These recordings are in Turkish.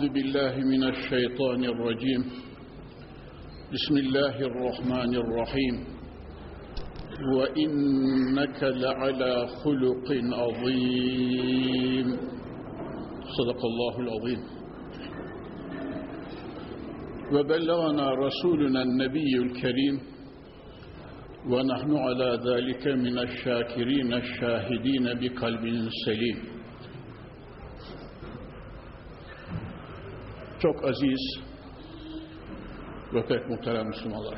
أعوذ بالله من الشيطان الرجيم. بسم الله الرحمن الرحيم. وإنك لعلى خلق عظيم. صدق الله العظيم. وبلغنا رسولنا النبي الكريم. ونحن على ذلك من الشاكرين الشاهدين بقلب سليم. Çok aziz ve pek muhterem Müslümanlar.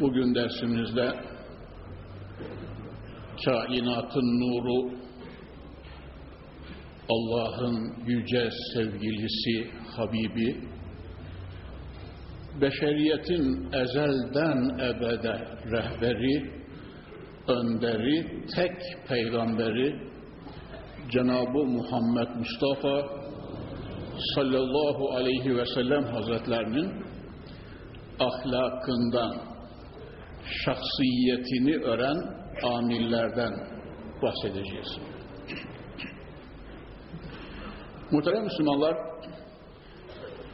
Bugün dersimizde kainatın nuru, Allah'ın yüce sevgilisi, Habibi, beşeriyetin ezelden ebede rehberi, önderi, tek peygamberi, Cenab-ı Muhammed Mustafa sallallahu aleyhi ve sellem hazretlerinin ahlakından, şahsiyetini öğren amillerden bahsedeceğiz. Muhterem Müslümanlar,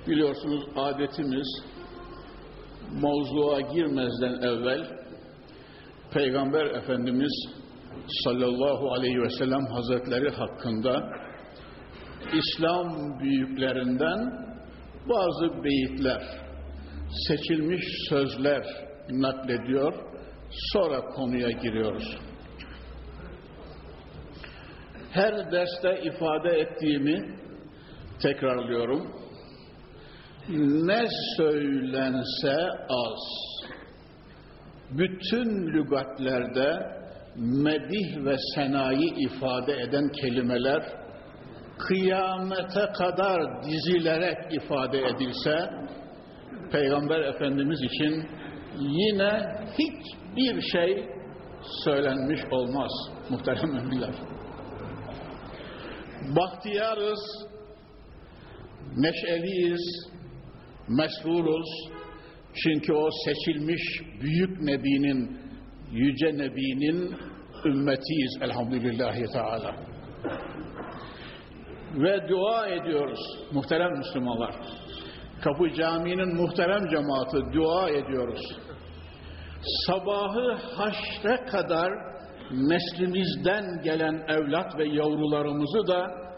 biliyorsunuz adetimiz mevzuğa girmezden evvel Peygamber Efendimiz sallallahu aleyhi ve sellem hazretleri hakkında İslam büyüklerinden bazı beyitler, seçilmiş sözler naklediyor. Sonra konuya giriyoruz. Her derste ifade ettiğimi tekrarlıyorum. Ne söylense az. Bütün lügatlerde medih ve senayi ifade eden kelimeler kıyamete kadar dizilerek ifade edilse Peygamber Efendimiz için yine hiçbir şey söylenmiş olmaz muhterem müminler. Bahtiyarız, neşeliyiz, mesruruz. Çünkü o seçilmiş büyük nebinin, yüce nebinin ümmetiyiz elhamdülillahi teala. Ve dua ediyoruz muhterem Müslümanlar. Kapı Camii'nin muhterem cemaati dua ediyoruz. Sabahı haşre kadar neslimizden gelen evlat ve yavrularımızı da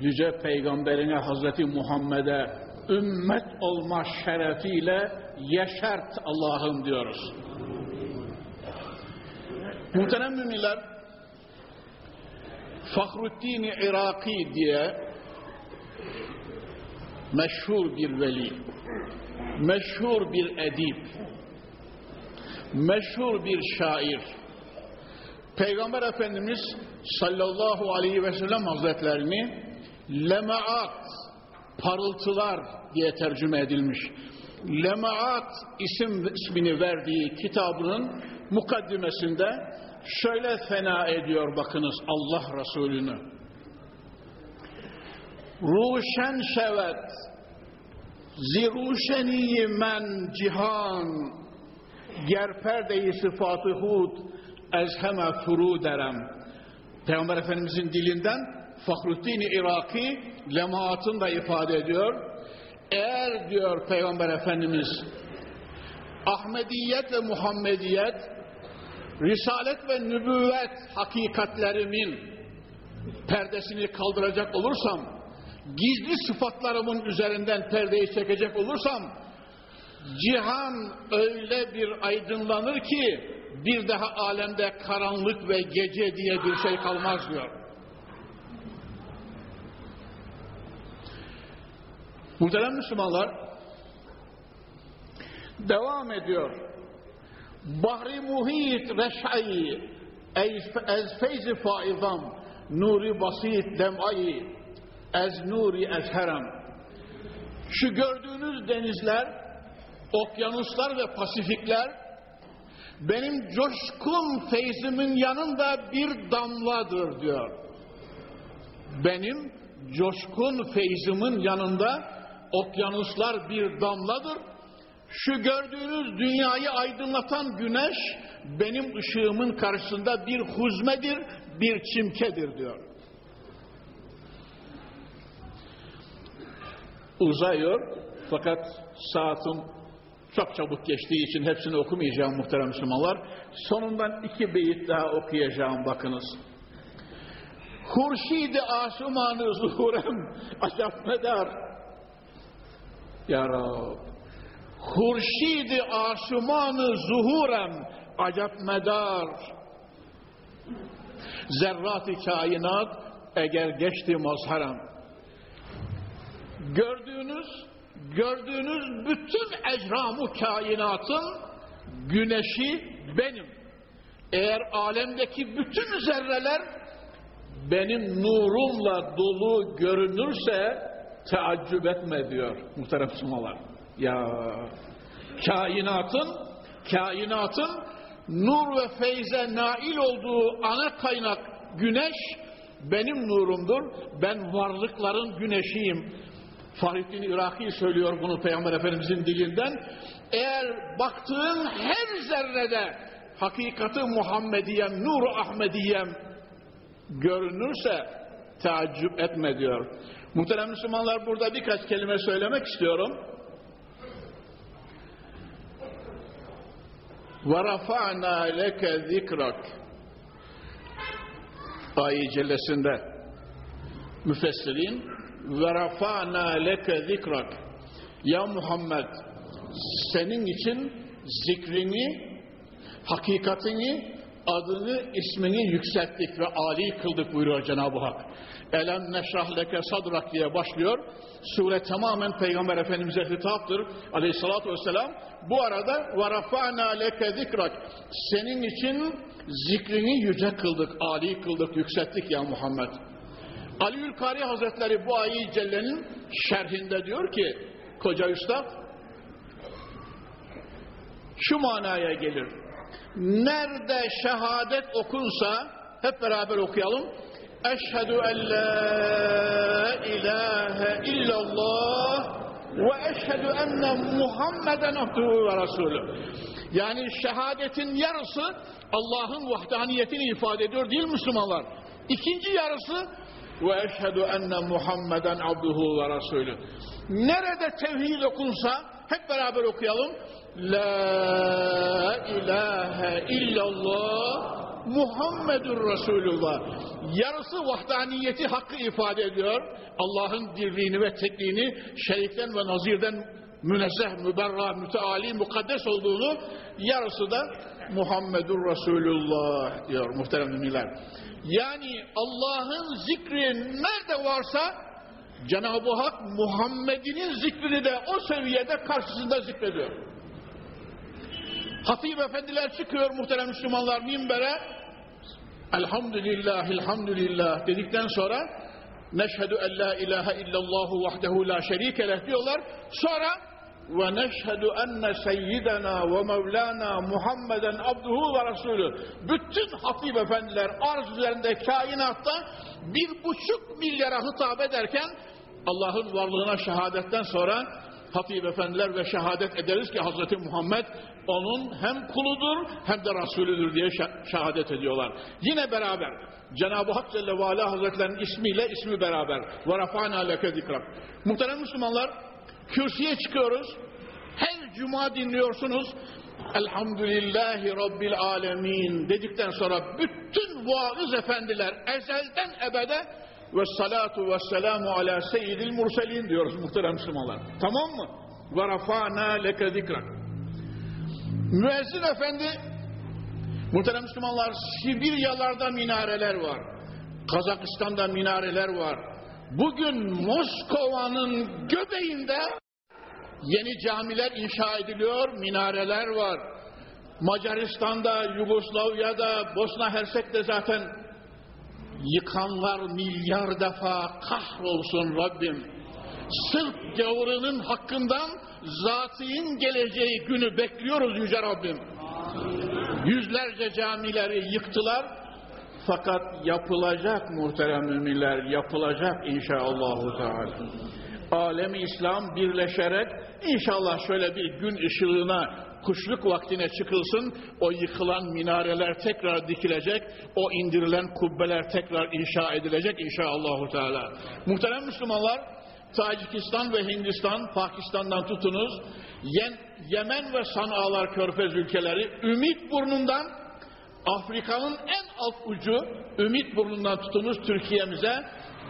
Yüce Peygamberine Hazreti Muhammed'e ümmet olma şerefiyle yeşert Allah'ım diyoruz. Muhterem müminler, Fahruddin Iraki diye meşhur bir veli, meşhur bir edip, meşhur bir şair, Peygamber Efendimiz sallallahu aleyhi ve sellem hazretlerini lemaat, parıltılar diye tercüme edilmiş. Lemaat isim ismini verdiği kitabının mukaddimesinde şöyle fena ediyor bakınız Allah Resulü'nü. Ruşen şevet ziruşeni men cihan ger perdeyi sıfatı hud ezheme furu derem. Peygamber Efendimizin dilinden Fahruddin Iraki lemaatını da ifade ediyor. Eğer diyor Peygamber Efendimiz Ahmediyet ve Muhammediyet Risalet ve nübüvvet hakikatlerimin perdesini kaldıracak olursam, gizli sıfatlarımın üzerinden perdeyi çekecek olursam, cihan öyle bir aydınlanır ki, bir daha alemde karanlık ve gece diye bir şey kalmaz diyor. Muhterem Müslümanlar, devam ediyor. Bahri muhit reş'ayı ez feyzi faizam nuri basit dem'ayı ez nuri ezherem Şu gördüğünüz denizler, okyanuslar ve pasifikler benim coşkun feyzimin yanında bir damladır diyor. Benim coşkun feyzimin yanında okyanuslar bir damladır. Şu gördüğünüz dünyayı aydınlatan güneş benim ışığımın karşısında bir huzmedir, bir çimkedir diyor. Uzayıyor fakat saatim çok çabuk geçtiği için hepsini okumayacağım muhterem Müslümanlar. Sonundan iki beyit daha okuyacağım bakınız. Hurşid-i aşumanı zuhurem acap medar. Ya Rab. Hurşid-i aşumanı zuhurem acap medar. Zerrat-ı kainat eğer geçti mazharam. Gördüğünüz gördüğünüz bütün ecramı kainatın güneşi benim. Eğer alemdeki bütün zerreler benim nurumla dolu görünürse teaccüp etme diyor muhterem Müslümanlar. Ya kainatın kainatın nur ve feyze nail olduğu ana kaynak güneş benim nurumdur. Ben varlıkların güneşiyim. Fahrettin Iraki söylüyor bunu Peygamber Efendimizin dilinden. Eğer baktığın her zerrede hakikati Muhammediyem, nur Ahmediyem görünürse taaccüp etme diyor. Muhterem Müslümanlar burada birkaç kelime söylemek istiyorum. وَرَفَعْنَا لَكَ ذِكْرَكَ Ayet cellesinde müfessirin وَرَفَعْنَا لَكَ ذِكْرَكَ Ya Muhammed senin için zikrini, hakikatini, adını, ismini yükselttik ve âli kıldık buyuruyor Cenab-ı Hak. Elem neşrah leke sadrak diye başlıyor. Sure tamamen Peygamber Efendimiz'e hitaptır. Aleyhissalatü vesselam. Bu arada varafana leke zikrak. Senin için zikrini yüce kıldık, âli kıldık, yükselttik ya Muhammed. Ali Ülkari Hazretleri bu ayı cellenin şerhinde diyor ki koca üstad şu manaya gelir. Nerede şehadet okunsa hep beraber okuyalım. En la ilahe illallah ve eşhedü enne Muhammeden abduhu ve resulü. Yani şehadetin yarısı Allah'ın vahdaniyetini ifade ediyor değil Müslümanlar. İkinci yarısı ve eşhedü enne Muhammeden abduhu ve resulü. Nerede tevhid okunsa hep beraber okuyalım. La ilahe illallah Muhammedur Resulullah. Yarısı vahdaniyeti hakkı ifade ediyor. Allah'ın dirliğini ve tekliğini şerikten ve nazirden münezzeh, müberra, müteali, mukaddes olduğunu yarısı da Muhammedur Resulullah diyor muhterem müminler. Yani Allah'ın zikri nerede varsa Cenab-ı Hak Muhammed'inin zikrini de o seviyede karşısında zikrediyor. Hatip efendiler çıkıyor muhterem Müslümanlar minbere Elhamdülillah, elhamdülillah dedikten sonra Neşhedü en la ilahe illallahu vahdehu la şerike leh diyorlar. Sonra ve neşhedü enne seyyidena ve mevlana Muhammeden abduhu ve resulü. Bütün hatip efendiler arz üzerinde kainatta bir buçuk milyara hitap ederken Allah'ın varlığına şehadetten sonra hatip efendiler ve şehadet ederiz ki Hazreti Muhammed onun hem kuludur hem de Resulüdür diye şehadet ediyorlar. Yine beraber Cenab-ı Hak Celle ve Ala Hazretlerinin ismiyle ismi beraber. Ve rafa'na leke. Muhterem Müslümanlar kürsüye çıkıyoruz. Her cuma dinliyorsunuz. Elhamdülillahi Rabbil Alemin dedikten sonra bütün vaaz efendiler ezelden ebede ve salatu ve selamu ala seyyidil murselin diyoruz muhterem Müslümanlar. Tamam mı? Ve rafa'na leke zikrak. Müezzin efendi muhterem Müslümanlar Sibiryalarda minareler var. Kazakistan'da minareler var. Bugün Moskova'nın göbeğinde yeni camiler inşa ediliyor, minareler var. Macaristan'da, Yugoslavya'da, Bosna Hersek'te zaten yıkanlar milyar defa kahrolsun Rabbim. Sırf gavurunun hakkından zatîn geleceği günü bekliyoruz Yüce Rabbim. Yüzlerce camileri yıktılar. Fakat yapılacak muhterem müminler, yapılacak inşallahü teala. Alemi İslam birleşerek inşallah şöyle bir gün ışığına kuşluk vaktine çıkılsın, o yıkılan minareler tekrar dikilecek, o indirilen kubbeler tekrar inşa edilecek inşallahü teala. Muhterem Müslümanlar, Tacikistan ve Hindistan, Pakistan'dan tutunuz, Yemen ve Sana'lar körfez ülkeleri, Ümit burnundan Afrika'nın en alt ucu Ümit burnundan tutunuz Türkiye'mize,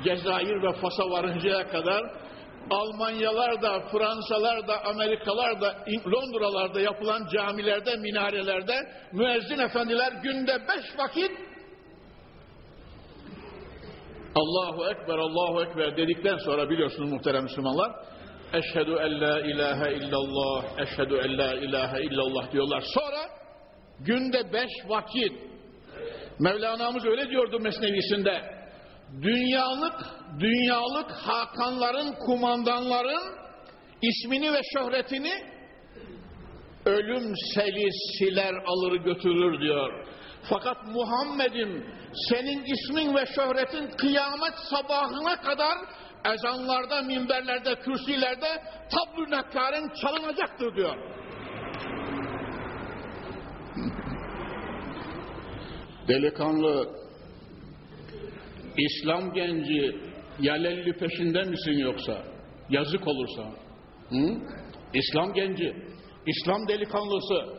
Cezayir ve Fas'a varıncaya kadar Almanyalar da, Fransalar da, Amerikalar da, Londralarda yapılan camilerde, minarelerde müezzin efendiler günde beş vakit Allahu Ekber, Allahu Ekber dedikten sonra biliyorsunuz muhterem Müslümanlar Eşhedü en la ilahe illallah, eşhedü en la ilahe illallah diyorlar. Sonra günde beş vakit Mevlana'mız öyle diyordu Mesnevisinde dünyalık dünyalık hakanların kumandanların ismini ve şöhretini ölüm seli siler alır götürür diyor. Fakat Muhammed'im senin ismin ve şöhretin kıyamet sabahına kadar ezanlarda, minberlerde, kürsilerde tablu nakaren çalınacaktır diyor. Delikanlı İslam genci yalelli peşinde misin yoksa? Yazık olursa. Hı? İslam genci, İslam delikanlısı.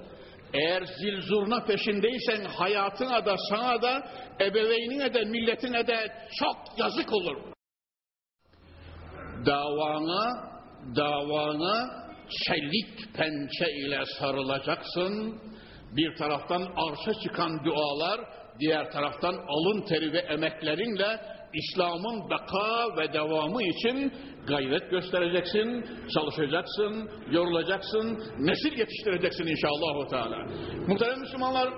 Eğer zil zurna peşindeysen hayatına da sana da ebeveynine de milletine de çok yazık olur. Davana, davana çelik pençe ile sarılacaksın. Bir taraftan arşa çıkan dualar, diğer taraftan alın teri ve emeklerinle İslam'ın beka ve devamı için gayret göstereceksin, çalışacaksın, yorulacaksın, nesil yetiştireceksin inşallah. Teala. Muhterem Müslümanlar,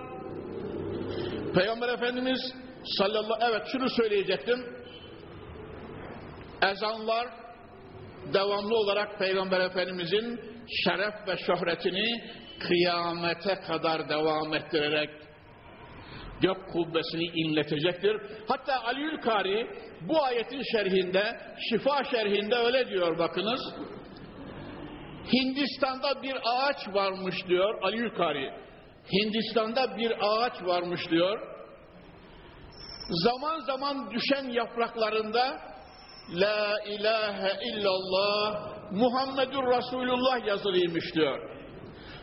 Peygamber Efendimiz sallallahu evet şunu söyleyecektim. Ezanlar devamlı olarak Peygamber Efendimizin şeref ve şöhretini kıyamete kadar devam ettirerek gök kubbesini inletecektir. Hatta Aliül Kari bu ayetin şerhinde, şifa şerhinde öyle diyor bakınız. Hindistan'da bir ağaç varmış diyor Aliül Kari. Hindistan'da bir ağaç varmış diyor. Zaman zaman düşen yapraklarında La ilahe illallah Muhammedur Resulullah yazılıymış diyor.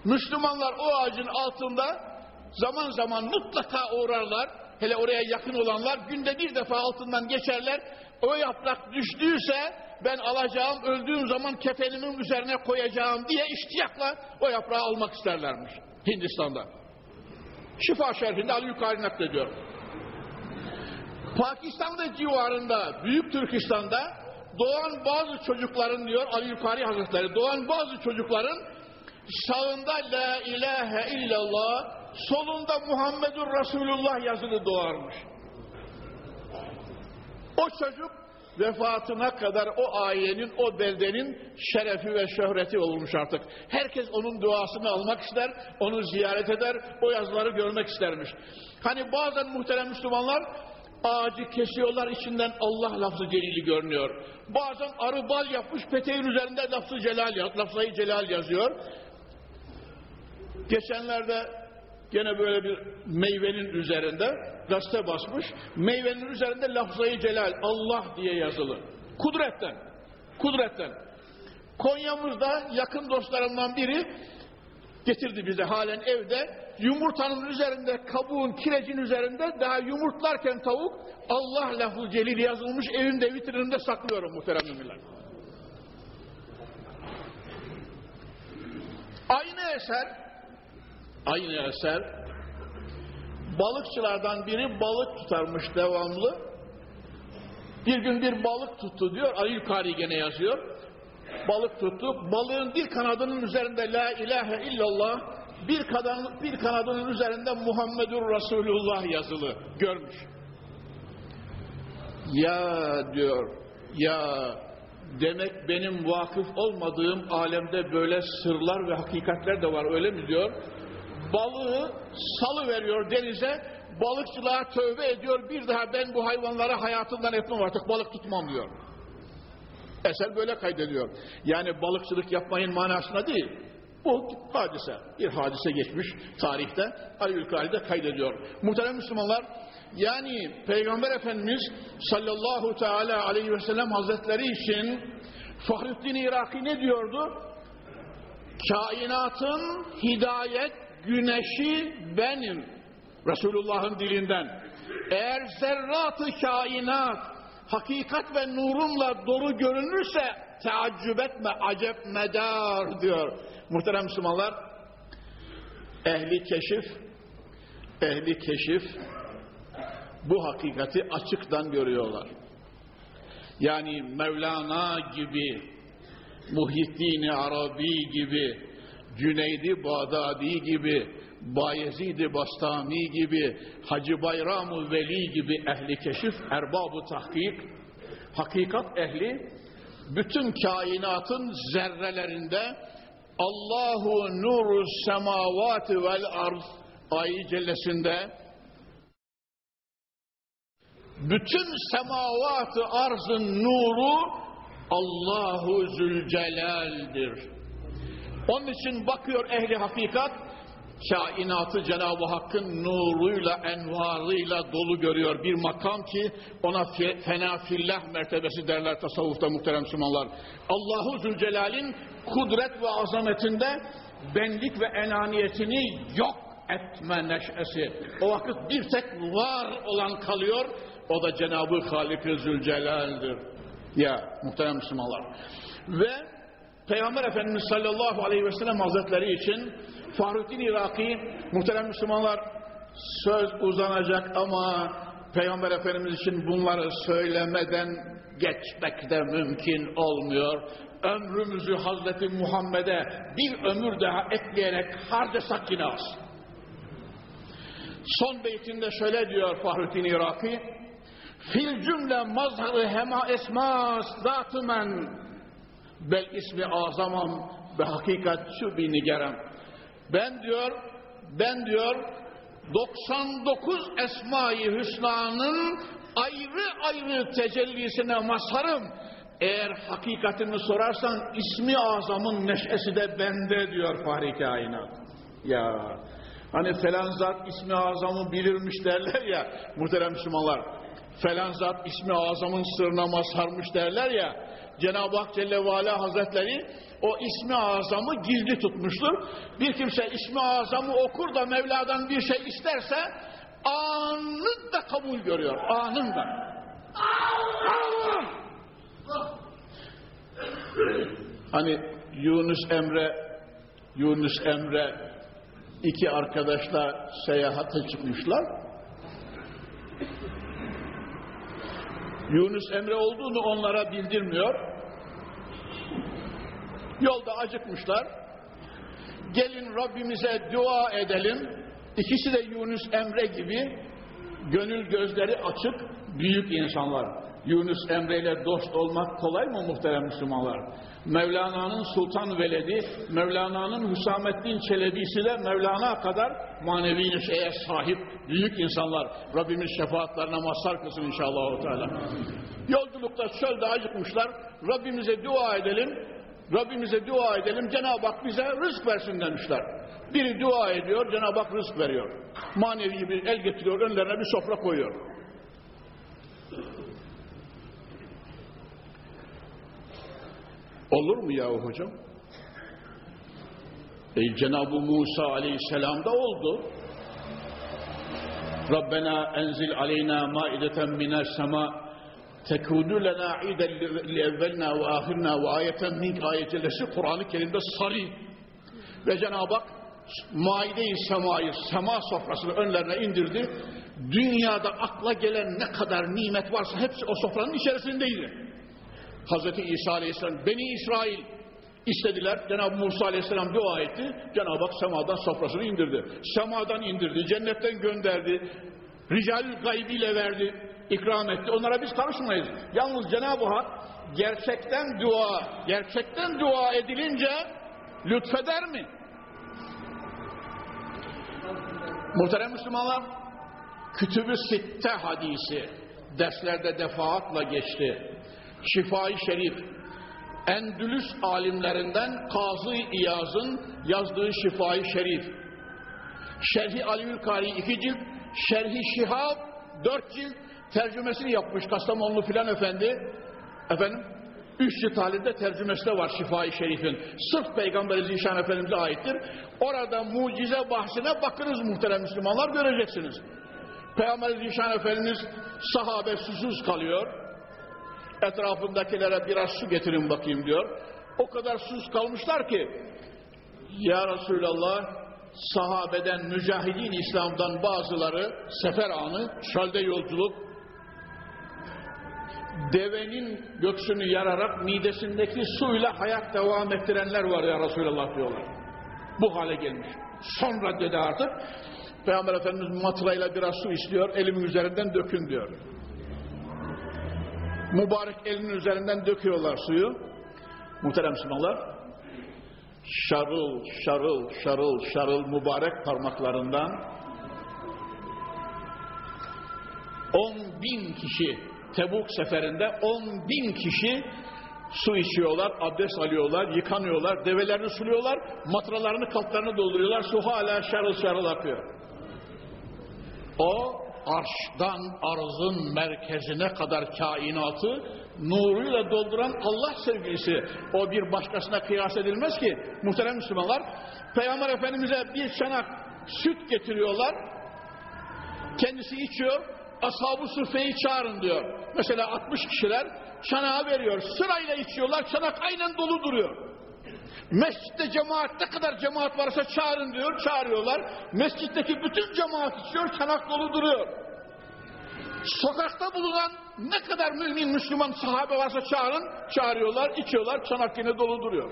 Müslümanlar o ağacın altında zaman zaman mutlaka uğrarlar. Hele oraya yakın olanlar günde bir defa altından geçerler. O yaprak düştüyse ben alacağım, öldüğüm zaman kefenimin üzerine koyacağım diye iştiyakla o yaprağı almak isterlermiş Hindistan'da. Şifa şerfinde Ali Yukarı naklediyor. Pakistan'da civarında, Büyük Türkistan'da doğan bazı çocukların diyor Ali Yukarı Hazretleri, doğan bazı çocukların sağında la ilahe illallah solunda Muhammedur Resulullah yazılı doğarmış. O çocuk vefatına kadar o ailenin, o beldenin şerefi ve şöhreti olmuş artık. Herkes onun duasını almak ister, onu ziyaret eder, o yazıları görmek istermiş. Hani bazen muhterem Müslümanlar ağacı kesiyorlar içinden Allah lafzı celili görünüyor. Bazen arı bal yapmış peteğin üzerinde lafzı celal, lafzayı celal yazıyor. Geçenlerde Gene böyle bir meyvenin üzerinde gazete basmış. Meyvenin üzerinde lafzayı celal Allah diye yazılı. Kudretten. Kudretten. Konya'mızda yakın dostlarımdan biri getirdi bize halen evde. Yumurtanın üzerinde, kabuğun, kirecin üzerinde daha yumurtlarken tavuk Allah lafı celil yazılmış evimde vitrininde saklıyorum muhterem müminler. Aynı eser aynı eser. Balıkçılardan biri balık tutarmış devamlı. Bir gün bir balık tuttu diyor. Ali Yukarı gene yazıyor. Balık tuttu. Balığın bir kanadının üzerinde la ilahe illallah bir, kadan, bir kanadının üzerinde Muhammedur Resulullah yazılı. Görmüş. Ya diyor ya demek benim vakıf olmadığım alemde böyle sırlar ve hakikatler de var öyle mi diyor? Balığı salı veriyor denize, balıkçılığa tövbe ediyor. Bir daha ben bu hayvanlara hayatından etmem artık balık tutmam diyor. Eser böyle kaydediyor. Yani balıkçılık yapmayın manasına değil. Bu hadise, bir hadise geçmiş tarihte Aliülkali'de kaydediyor. Muhterem Müslümanlar, yani Peygamber Efendimiz sallallahu teala aleyhi ve sellem hazretleri için Fahrettin Iraki ne diyordu? Kainatın hidayet güneşi benim. Resulullah'ın dilinden. Eğer zerratı kainat hakikat ve nurumla dolu görünürse teaccüp etme, acep medar diyor. Muhterem Müslümanlar, ehli keşif, ehli keşif bu hakikati açıktan görüyorlar. Yani Mevlana gibi, Muhyiddin Arabi gibi, Cüneydi Bağdadi gibi, Bayezid-i Bastami gibi, Hacı Bayram-ı Veli gibi ehli keşif, erbab-ı tahkik, hakikat ehli, bütün kainatın zerrelerinde Allahu nuru semavati vel arz ayı cellesinde bütün semavatı arzın nuru Allahu Zülcelal'dir. Onun için bakıyor ehli hakikat kainatı Cenab-ı Hakk'ın nuruyla, envarıyla dolu görüyor. Bir makam ki ona fena fillah mertebesi derler tasavvufta muhterem Müslümanlar. Allahu Zülcelal'in kudret ve azametinde benlik ve enaniyetini yok etme neşesi. O vakit bir tek var olan kalıyor. O da Cenab-ı Halik-i Zülcelal'dir. Ya muhterem Müslümanlar. Ve Peygamber Efendimiz sallallahu aleyhi ve sellem hazretleri için Fahrettin Iraki muhterem Müslümanlar söz uzanacak ama Peygamber Efendimiz için bunları söylemeden geçmek de mümkün olmuyor. Ömrümüzü Hazreti Muhammed'e bir ömür daha ekleyerek harcasak yine az. Son beytinde şöyle diyor Fahrettin Iraki Fil cümle mazharı hema esma zatı men bel ismi azamam ve hakikat şu bir nigerem. Ben diyor, ben diyor 99 esma-i hüsnanın ayrı ayrı tecellisine mazharım. Eğer hakikatini sorarsan ismi azamın neşesi de bende diyor Fahri Kainat. Ya hani falan zat ismi azamı bilirmiş derler ya muhterem Müslümanlar. Falan zat ismi azamın sırrına mazharmış derler ya. Cenab-ı Hak Celle ve Ala Hazretleri o ismi azamı gizli tutmuştur. Bir kimse ismi azamı okur da Mevla'dan bir şey isterse anında kabul görüyor. Anında. Hani Yunus Emre Yunus Emre iki arkadaşla seyahate çıkmışlar. Yunus Emre olduğunu onlara bildirmiyor. Yolda acıkmışlar. Gelin Rabbimize dua edelim. İkisi de Yunus Emre gibi gönül gözleri açık büyük insanlar. Yunus Emre ile dost olmak kolay mı muhterem Müslümanlar? Mevlana'nın Sultan Veledi, Mevlana'nın Hüsamettin Çelebi'si de Mevlana kadar manevi neşeye sahip büyük insanlar. Rabbimiz şefaatlerine mazhar kılsın inşallah. Yolculukta çölde acıkmışlar. Rabbimize dua edelim. Rabbimize dua edelim. Cenab-ı Hak bize rızk versin demişler. Biri dua ediyor, Cenab-ı Hak rızk veriyor. Manevi bir el getiriyor, önlerine bir sofra koyuyor. Olur mu yahu hocam? E, Cenab-ı Musa aleyhisselamda oldu. Rabbena enzil aleyna maideten miner sema tekunu lena iden li evvelna ve ahirna ve ayeten mink ayetellesi Kur'an-ı Kerim'de sarı. Ve Cenab-ı Hak maide-i semayı, sema sofrasını önlerine indirdi. Dünyada akla gelen ne kadar nimet varsa hepsi o sofranın içerisindeydi. Hazreti İsa Aleyhisselam, Beni İsrail istediler. Cenab-ı Musa Aleyhisselam dua etti. Cenab-ı Hak semadan sofrasını indirdi. Semadan indirdi, cennetten gönderdi. Rical gaybiyle verdi. ikram etti. Onlara biz karışmayız. Yalnız Cenab-ı Hak gerçekten dua, gerçekten dua edilince lütfeder mi? Muhterem Müslümanlar, Kütüb-ü Sitte hadisi derslerde defaatla geçti. Şifai Şerif, Endülüs alimlerinden Kazı İyaz'ın yazdığı Şifai Şerif, Şerhi Aliül Kari iki cilt, Şerhi Şihab dört cilt, tercümesini yapmış Kastamonlu filan efendi. Efendim, üç cilt halinde tercümesi de var Şifai Şerif'in. Sırf Peygamber Zişan Efendimiz'e aittir. Orada mucize bahsine bakınız muhterem Müslümanlar göreceksiniz. Peygamber Zişan Efendimiz sahabe susuz kalıyor. Etrafındakilere biraz su getirin bakayım diyor. O kadar sus kalmışlar ki Ya Resulallah sahabeden, mücahidin İslam'dan bazıları sefer anı, çölde yolculuk devenin göksünü yararak midesindeki suyla hayat devam ettirenler var ya Resulallah diyorlar. Bu hale gelmiş. Sonra dedi artık Peygamber Efendimiz matrayla biraz su istiyor, elimin üzerinden dökün diyor. Mübarek elinin üzerinden döküyorlar suyu. Muhterem Müslümanlar, şarıl, şarıl, şarıl, şarıl mübarek parmaklarından 10 bin kişi Tebuk seferinde 10 bin kişi su içiyorlar, abdest alıyorlar, yıkanıyorlar, develerini suluyorlar, matralarını kaplarını dolduruyorlar, su hala şarıl şarıl akıyor. O arştan arzın merkezine kadar kainatı nuruyla dolduran Allah sevgilisi. O bir başkasına kıyas edilmez ki. Muhterem Müslümanlar, Peygamber Efendimiz'e bir çanak süt getiriyorlar. Kendisi içiyor, ashab-ı sufeyi çağırın diyor. Mesela 60 kişiler çanağı veriyor. Sırayla içiyorlar, çanak aynen dolu duruyor. Mescitte cemaat ne kadar cemaat varsa çağırın diyor, çağırıyorlar. Mescitteki bütün cemaat içiyor, çanak dolu duruyor. Sokakta bulunan ne kadar mümin, Müslüman sahabe varsa çağırın, çağırıyorlar, içiyorlar, çanak yine dolu duruyor.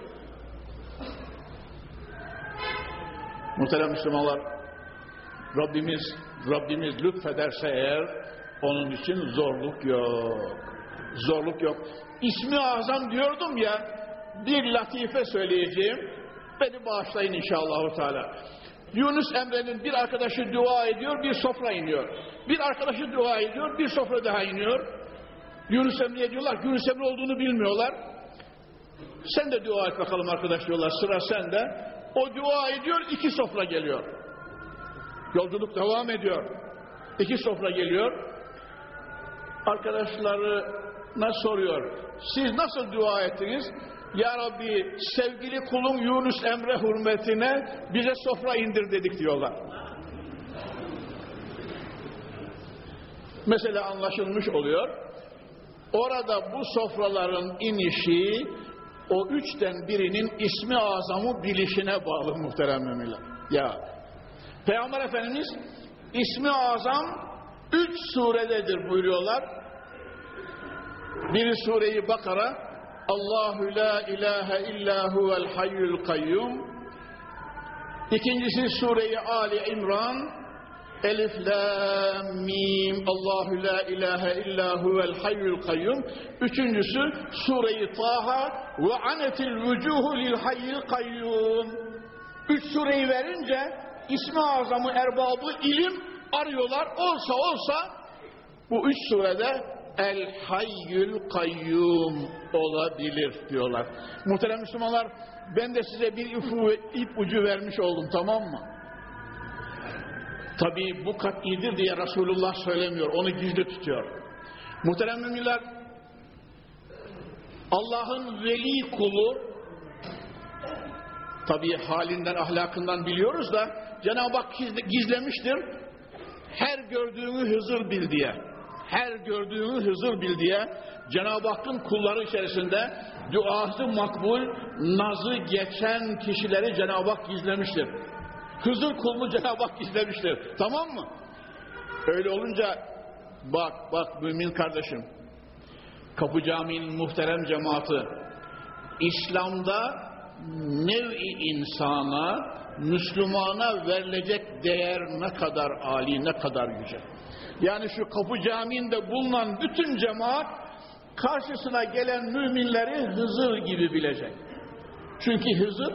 Muhterem Müslümanlar, Rabbimiz, Rabbimiz lütfederse eğer, onun için zorluk yok. Zorluk yok. İsmi azam diyordum ya, bir latife söyleyeceğim. Beni bağışlayın inşallah. Teala. Yunus Emre'nin bir arkadaşı dua ediyor, bir sofra iniyor. Bir arkadaşı dua ediyor, bir sofra daha iniyor. Yunus Emre'ye diyorlar, Yunus Emre olduğunu bilmiyorlar. Sen de dua et bakalım arkadaş diyorlar, sıra sende. O dua ediyor, iki sofra geliyor. Yolculuk devam ediyor. İki sofra geliyor. Arkadaşlarına soruyor, siz nasıl dua ettiniz? Ya Rabbi sevgili kulun Yunus Emre hürmetine bize sofra indir dedik diyorlar. Mesela anlaşılmış oluyor. Orada bu sofraların inişi o üçten birinin ismi azamı bilişine bağlı muhterem müminler. Ya Peygamber Efendimiz ismi azam üç surededir buyuruyorlar. Biri sureyi Bakara, Allahu la ilahe illa huvel hayyul kayyum. İkincisi Sure-i Ali İmran. Elif la mim Allahu la ilahe illa huvel hayyul kayyum. Üçüncüsü Sure-i Taha ve anetil vücuhu lil hayyil kayyum. Üç sureyi verince ismi azamı erbabı ilim arıyorlar. Olsa olsa bu üç surede El Hayyül Kayyum olabilir diyorlar. Muhterem Müslümanlar ben de size bir ip ucu vermiş oldum tamam mı? Tabi bu kat'idir diye Resulullah söylemiyor. Onu gizli tutuyor. Muhterem müminler Allah'ın veli kulu tabi halinden ahlakından biliyoruz da Cenab-ı Hak gizlemiştir. Her gördüğünü Hızır bil diye her gördüğünü Hızır bil diye Cenab-ı Hakk'ın kulları içerisinde duası makbul, nazı geçen kişileri Cenab-ı Hak gizlemiştir. Hızır kulunu Cenab-ı Hak gizlemiştir. Tamam mı? Öyle olunca bak bak mümin kardeşim Kapı Camii'nin muhterem cemaati İslam'da nev-i insana, Müslümana verilecek değer ne kadar âli, ne kadar yüce. Yani şu kapı camiinde bulunan bütün cemaat karşısına gelen müminleri Hızır gibi bilecek. Çünkü Hızır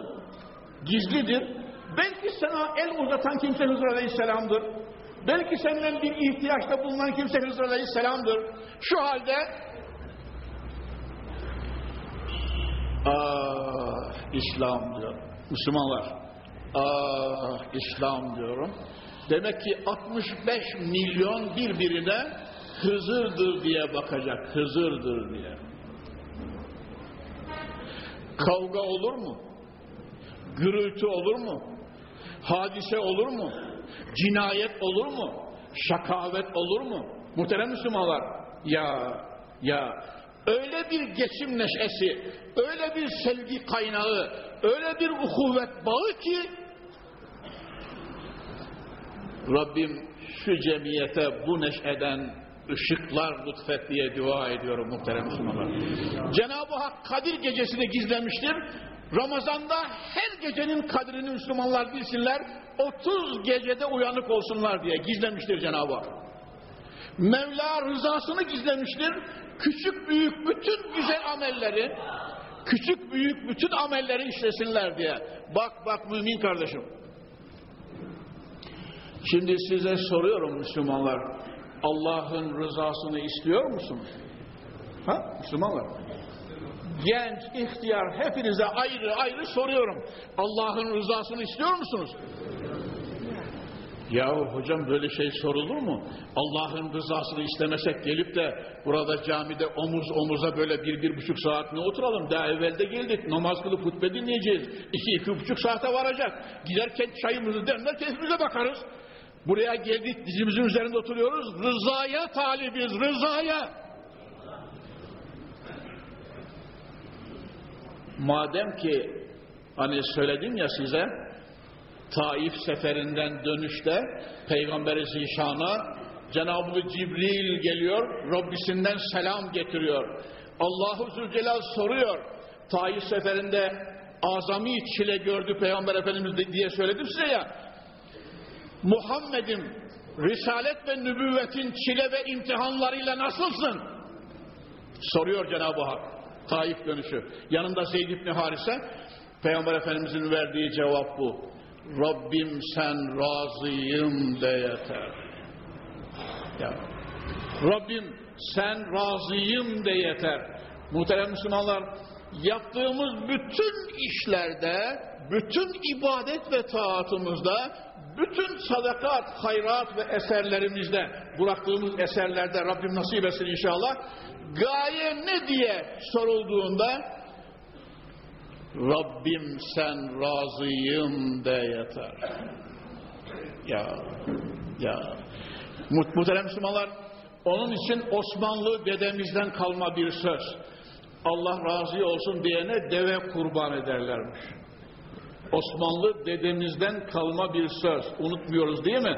gizlidir. Belki sana el uzatan kimse Hızır Aleyhisselam'dır. Belki senden bir ihtiyaçta bulunan kimse Hızır Aleyhisselam'dır. Şu halde Ah İslam diyor. Müslümanlar. Ah İslam diyorum. Demek ki 65 milyon birbirine Hızır'dır diye bakacak. Hızır'dır diye. Kavga olur mu? Gürültü olur mu? Hadise olur mu? Cinayet olur mu? Şakavet olur mu? Muhterem Müslümanlar. Ya, ya öyle bir geçim neşesi, öyle bir sevgi kaynağı, öyle bir uhuvvet bağı ki Rabbim şu cemiyete bu neşeden ışıklar lütfet diye dua ediyorum muhterem Müslümanlar. Cenab-ı Hak Kadir gecesini gizlemiştir. Ramazanda her gecenin kadrini Müslümanlar bilsinler, 30 gecede uyanık olsunlar diye gizlemiştir Cenab-ı Hak. Mevla rızasını gizlemiştir. Küçük büyük bütün güzel amelleri, küçük büyük bütün amelleri işlesinler diye. Bak bak mümin kardeşim. Şimdi size soruyorum Müslümanlar. Allah'ın rızasını istiyor musunuz? Ha? Müslümanlar. Genç, ihtiyar hepinize ayrı ayrı soruyorum. Allah'ın rızasını istiyor musunuz? Yahu hocam böyle şey sorulur mu? Allah'ın rızasını istemesek gelip de burada camide omuz omuza böyle bir, bir buçuk saat ne oturalım? Daha evvelde geldik. Namaz kılıp hutbe dinleyeceğiz. İki, iki buçuk saate varacak. Giderken çayımızı demler keyfimize bakarız. Buraya geldik dizimizin üzerinde oturuyoruz. Rızaya talibiz, rızaya. Madem ki hani söyledim ya size Taif seferinden dönüşte Peygamber-i Zişan'a Cenab-ı Cibril geliyor, Rabbisinden selam getiriyor. Allahu Zülcelal soruyor. Taif seferinde azami çile gördü Peygamber Efendimiz diye söyledim size ya. Muhammed'in risalet ve nübüvvetin çile ve imtihanlarıyla nasılsın? Soruyor Cenab-ı Hak. Taif dönüşü. Yanında Zeyd İbni Harise Peygamber Efendimizin verdiği cevap bu. Rabbim sen razıyım de yeter. Ya. Rabbim sen razıyım de yeter. Muhterem Müslümanlar yaptığımız bütün işlerde, bütün ibadet ve taatımızda, bütün sadakat, hayrat ve eserlerimizde, bıraktığımız eserlerde Rabbim nasip etsin inşallah, gaye ne diye sorulduğunda Rabbim sen razıyım de yeter. Ya, ya. Muhterem Müslümanlar, onun için Osmanlı dedemizden kalma bir söz. Allah razı olsun diyene deve kurban ederlermiş. Osmanlı dedemizden kalma bir söz. Unutmuyoruz değil mi?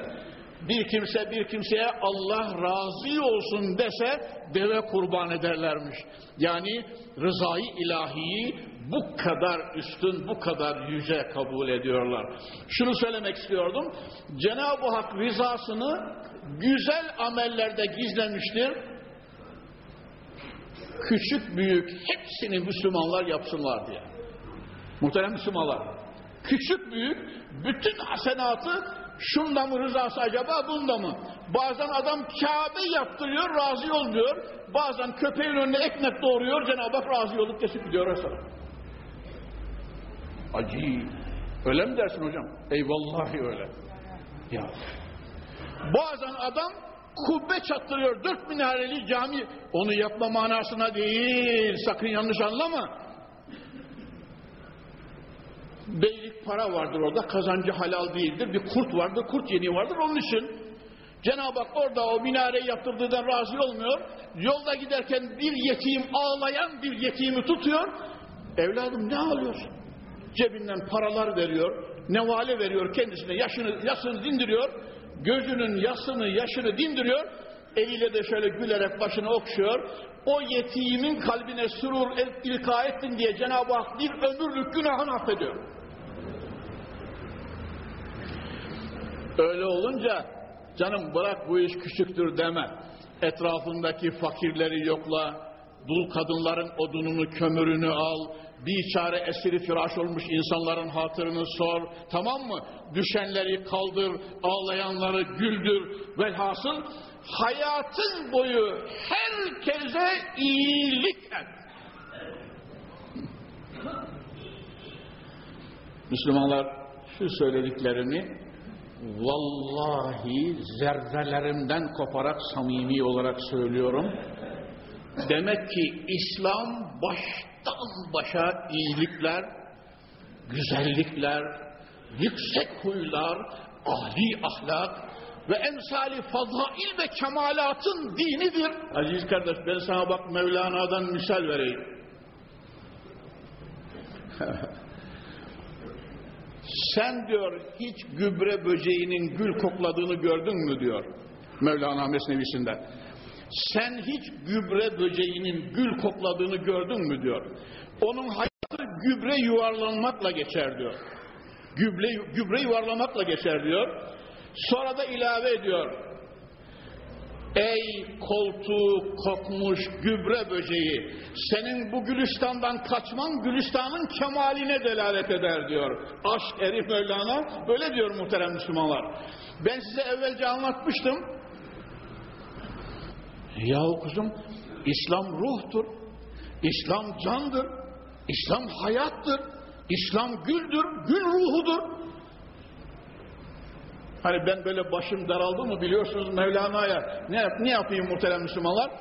Bir kimse bir kimseye Allah razı olsun dese deve kurban ederlermiş. Yani rızayı ilahiyi bu kadar üstün, bu kadar yüce kabul ediyorlar. Şunu söylemek istiyordum. Cenab-ı Hak rızasını güzel amellerde gizlemiştir. Küçük büyük hepsini Müslümanlar yapsınlar diye. Muhterem Müslümanlar. Küçük büyük bütün hasenatı şunda mı rızası acaba bunda mı? Bazen adam Kabe yaptırıyor razı olmuyor. Bazen köpeğin önüne ekmek doğuruyor Cenab-ı Hak razı olup kesip gidiyor mesela. Acayip. Öyle mi dersin hocam? Eyvallahi öyle. Ya. Bazen adam kubbe çattırıyor. Dört minareli cami. Onu yapma manasına değil. Sakın yanlış anlama. Beylik para vardır orada. Kazancı halal değildir. Bir kurt vardır. Kurt yeni vardır. Onun için Cenab-ı Hak orada o minareyi yaptırdığından razı olmuyor. Yolda giderken bir yetim ağlayan bir yetimi tutuyor. Evladım ne ağlıyorsun? Cebinden paralar veriyor. Nevale veriyor kendisine. Yaşını, yaşını dindiriyor. Gözünün yasını, yaşını dindiriyor. Eliyle de şöyle gülerek başını okşuyor. o yetimin kalbine sürur ilka ettin diye Cenab-ı Hak bir ömürlük günahını affediyor. Öyle olunca canım bırak bu iş küçüktür deme. Etrafındaki fakirleri yokla, dul kadınların odununu, kömürünü al, bir çare esiri firaş olmuş insanların hatırını sor, tamam mı? Düşenleri kaldır, ağlayanları güldür. Velhasıl hayatın boyu herkese iyilik et. Müslümanlar şu söylediklerimi vallahi zerrelerimden koparak samimi olarak söylüyorum. Demek ki İslam baştan başa iyilikler, güzellikler, yüksek huylar, âli ahlak ve emsali fazail ve kemalatın dinidir. Aziz kardeş ben sana bak Mevlana'dan misal vereyim. Sen diyor hiç gübre böceğinin gül kokladığını gördün mü diyor Mevlana Mesnevisinde. Sen hiç gübre böceğinin gül kokladığını gördün mü diyor. Onun hayatı gübre yuvarlanmakla geçer diyor. Gübre, gübre yuvarlamakla geçer diyor. Sonra da ilave ediyor. Ey koltuğu kokmuş gübre böceği, senin bu Gülistan'dan kaçman Gülistan'ın kemaline delalet eder diyor. Aşk eri Mevlana böyle diyor muhterem Müslümanlar. Ben size evvelce anlatmıştım. Yahu kuzum İslam ruhtur, İslam candır, İslam hayattır, İslam güldür, gül ruhudur. Hani ben böyle başım daraldı mı biliyorsunuz Mevlana'ya ne, ne yapayım muhterem Müslümanlar?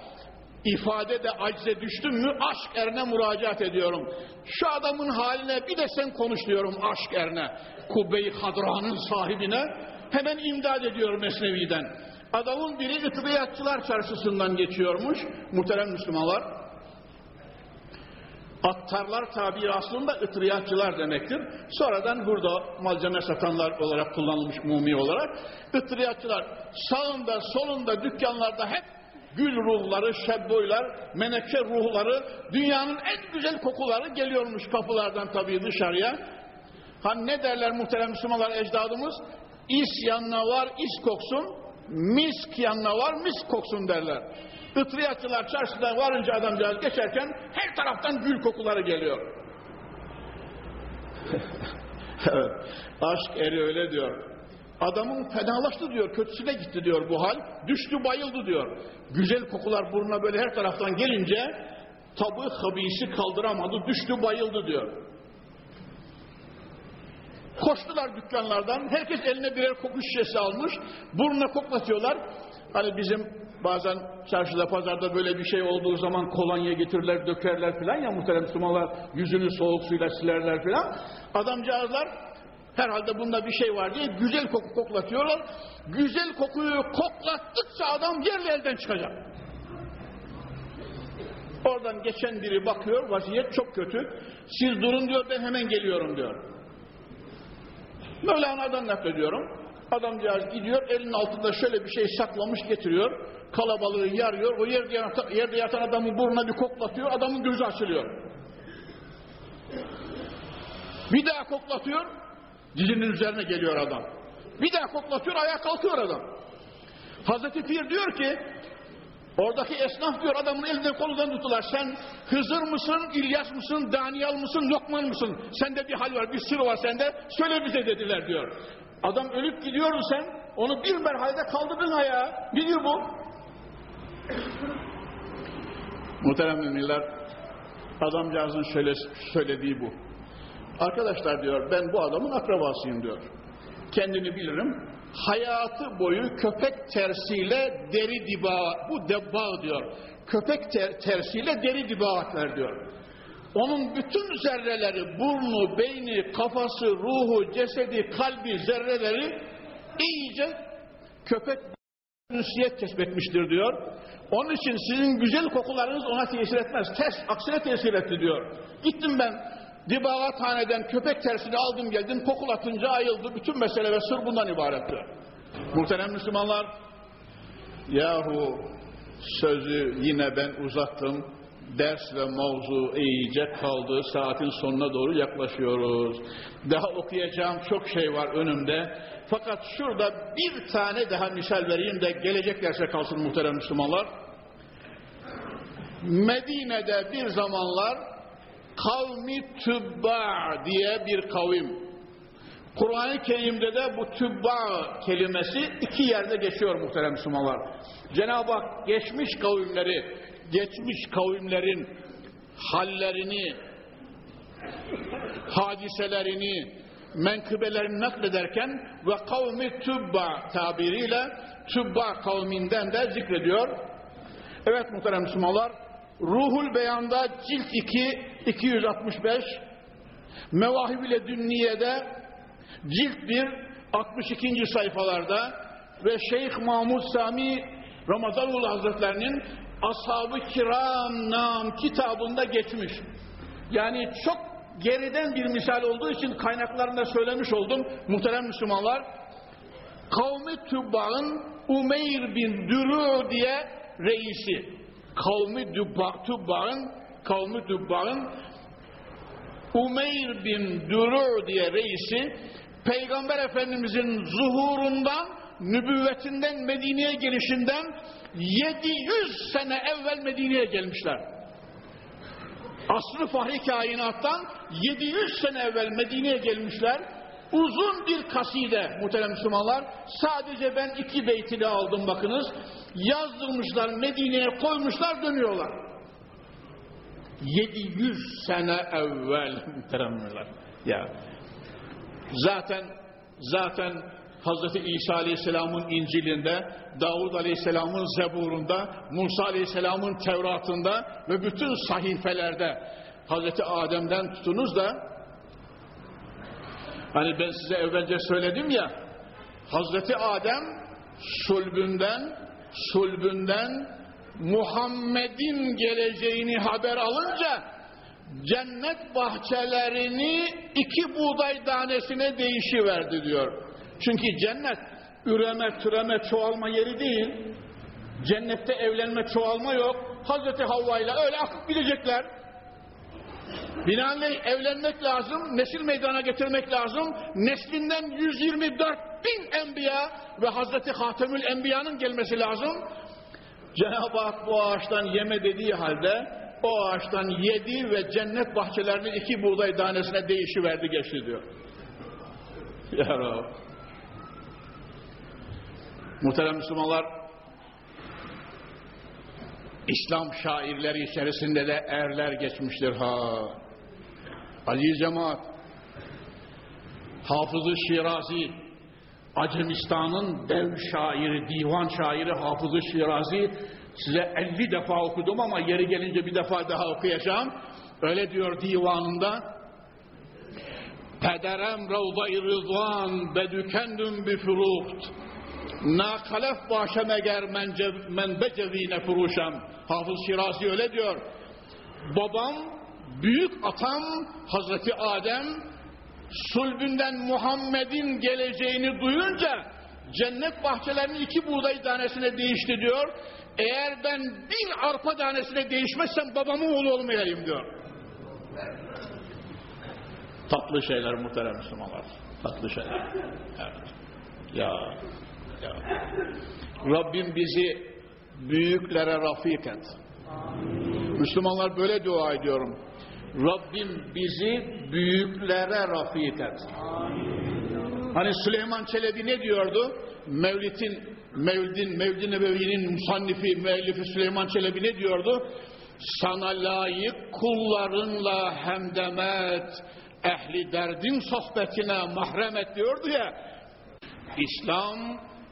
İfade de acize düştüm mü aşk erine müracaat ediyorum. Şu adamın haline bir de sen konuş diyorum aşk erine. Kubbe-i Hadra'nın sahibine hemen imdad ediyor Mesnevi'den. Adamın biri ıtıriyatçılar çarşısından geçiyormuş muhterem Müslümanlar. Attarlar tabiri aslında ıtriyatçılar demektir. Sonradan burada malzeme satanlar olarak kullanılmış mumi olarak. Itriyatçılar sağında solunda dükkanlarda hep gül ruhları, şebboylar, menekşe ruhları, dünyanın en güzel kokuları geliyormuş kapılardan tabii dışarıya. Hani ne derler muhterem Müslümanlar ecdadımız? İs yanına var, is koksun, misk yanına var, misk koksun derler. Itriyatçılar çarşıdan varınca adamcağız geçerken her taraftan gül kokuları geliyor. aşk eri öyle diyor. Adamın fenalaştı diyor, kötüsüne gitti diyor bu hal. Düştü bayıldı diyor. Güzel kokular burnuna böyle her taraftan gelince tabi habisi kaldıramadı, düştü bayıldı diyor. Koştular dükkanlardan, herkes eline birer koku şişesi almış, burnuna koklatıyorlar. Hani bizim bazen çarşıda pazarda böyle bir şey olduğu zaman kolonya getirirler dökerler filan ya muhterem Müslümanlar yüzünü soğuk suyla silerler filan. Adamcağızlar herhalde bunda bir şey var diye güzel koku koklatıyorlar. Güzel kokuyu koklattıkça adam yerli elden çıkacak. Oradan geçen biri bakıyor vaziyet çok kötü. Siz durun diyor ben hemen geliyorum diyor. Mevlana'dan naklediyorum. Adamcağız gidiyor elinin altında şöyle bir şey saklamış getiriyor kalabalığı yarıyor. O yerde yatan, yerde yatan adamın burnuna bir koklatıyor. Adamın gözü açılıyor. Bir daha koklatıyor. Dizinin üzerine geliyor adam. Bir daha koklatıyor. Ayağa kalkıyor adam. Hazreti Pir diyor ki Oradaki esnaf diyor adamın elinden kolundan tuttular. Sen Hızır mısın, İlyas mısın, Daniel mısın, Lokman mısın? Sende bir hal var, bir sır var sende. Söyle bize dediler diyor. Adam ölüp gidiyordu sen. Onu bir merhalede kaldırdın ayağa. Nedir bu? Muhterem müminler, adamcağızın şöyle söylediği bu. Arkadaşlar diyor, ben bu adamın akrabasıyım diyor. Kendini bilirim. Hayatı boyu köpek tersiyle deri diba, bu debba diyor. Köpek ter, tersiyle deri dibaatler diyor. Onun bütün zerreleri, burnu, beyni, kafası, ruhu, cesedi, kalbi, zerreleri iyice köpek ünsiyet kesbetmiştir diyor. Onun için sizin güzel kokularınız ona tesir etmez. Ters, aksine tesir etti diyor. Gittim ben Dibavathaneden köpek tersini aldım geldim kokulatınca ayıldı. Bütün mesele ve sır bundan ibaret diyor. Muhterem Müslümanlar yahu Sözü yine ben uzattım. Ders ve mavzu iyice kaldı. Saatin sonuna doğru yaklaşıyoruz. Daha okuyacağım çok şey var önümde. Fakat şurada bir tane daha misal vereyim de gelecek derse kalsın muhterem Müslümanlar. Medine'de bir zamanlar kavmi tübba diye bir kavim. Kur'an-ı Kerim'de de bu tübba kelimesi iki yerde geçiyor muhterem Müslümanlar. Cenab-ı Hak geçmiş kavimleri, geçmiş kavimlerin hallerini, hadiselerini, menkıbelerini naklederken ve kavmi tübba tabiriyle tübba kavminden de zikrediyor. Evet muhterem Müslümanlar, Ruhul Beyan'da cilt 2, 265, Mevahib ile Dünniye'de cilt 1, 62. sayfalarda ve Şeyh Mahmud Sami Ramazanul Hazretlerinin Ashab-ı Kiram Nam kitabında geçmiş. Yani çok geriden bir misal olduğu için kaynaklarında söylemiş oldum muhterem Müslümanlar. Kavmi Tübba'ın Umeyr bin Dürü diye reisi. Kavmi Tübba'ın Kavmi Tübba'ın Umeyr bin Dürü diye reisi Peygamber Efendimizin zuhurundan, nübüvvetinden, Medine'ye gelişinden 700 sene evvel Medine'ye gelmişler. Aslı Fahri Kainat'tan 700 sene evvel Medine'ye gelmişler. Uzun bir kaside muhterem Müslümanlar. Sadece ben iki beytini aldım bakınız. Yazdırmışlar Medine'ye koymuşlar dönüyorlar. 700 sene evvel muhteremler. Ya. Zaten zaten Hz. İsa Aleyhisselam'ın İncil'inde, Davud Aleyhisselam'ın Zebur'unda, Musa Aleyhisselam'ın Tevrat'ında ve bütün sahifelerde Hz. Adem'den tutunuz da hani ben size evvelce söyledim ya Hz. Adem sulbünden sulbünden Muhammed'in geleceğini haber alınca cennet bahçelerini iki buğday tanesine değişiverdi diyor. Çünkü cennet üreme, türeme, çoğalma yeri değil. Cennette evlenme, çoğalma yok. Hazreti Havva ile öyle akıp gidecekler. Binaenaleyh evlenmek lazım, nesil meydana getirmek lazım. Neslinden 124 bin enbiya ve Hazreti Hatemül Enbiya'nın gelmesi lazım. Cenab-ı Hak bu ağaçtan yeme dediği halde o ağaçtan yedi ve cennet bahçelerinin iki buğday tanesine değişiverdi geçti diyor. Ya Rab. Muhterem Müslümanlar, İslam şairleri içerisinde de erler geçmiştir ha. Ali Cemaat, Hafızı Şirazi, Acemistan'ın dev şairi, divan şairi Hafızı Şirazi size 50 defa okudum ama yeri gelince bir defa daha okuyacağım. Öyle diyor divanında. Pederem ravda-i rızvan bedükendüm bi furuht. Nakalef başem eğer men becevine furuşem. Hafız Şirazi öyle diyor. Babam, büyük atam Hazreti Adem sulbünden Muhammed'in geleceğini duyunca cennet bahçelerinin iki buğday tanesine değişti diyor. Eğer ben bin arpa tanesine değişmezsem babamın oğlu olmayayım diyor. Tatlı şeyler muhterem Müslümanlar. Tatlı şeyler. Evet. Ya. Rabbim bizi büyüklere rafik et. Müslümanlar böyle dua ediyorum. Rabbim bizi büyüklere rafik et. Hani Süleyman Çelebi ne diyordu? Mevlid'in Mevlid'in Mevlid-i Nebevi'nin musannifi, müellifi Süleyman Çelebi ne diyordu? Sana layık kullarınla hemdemet, ehli derdin sohbetine mahrem et diyordu ya. İslam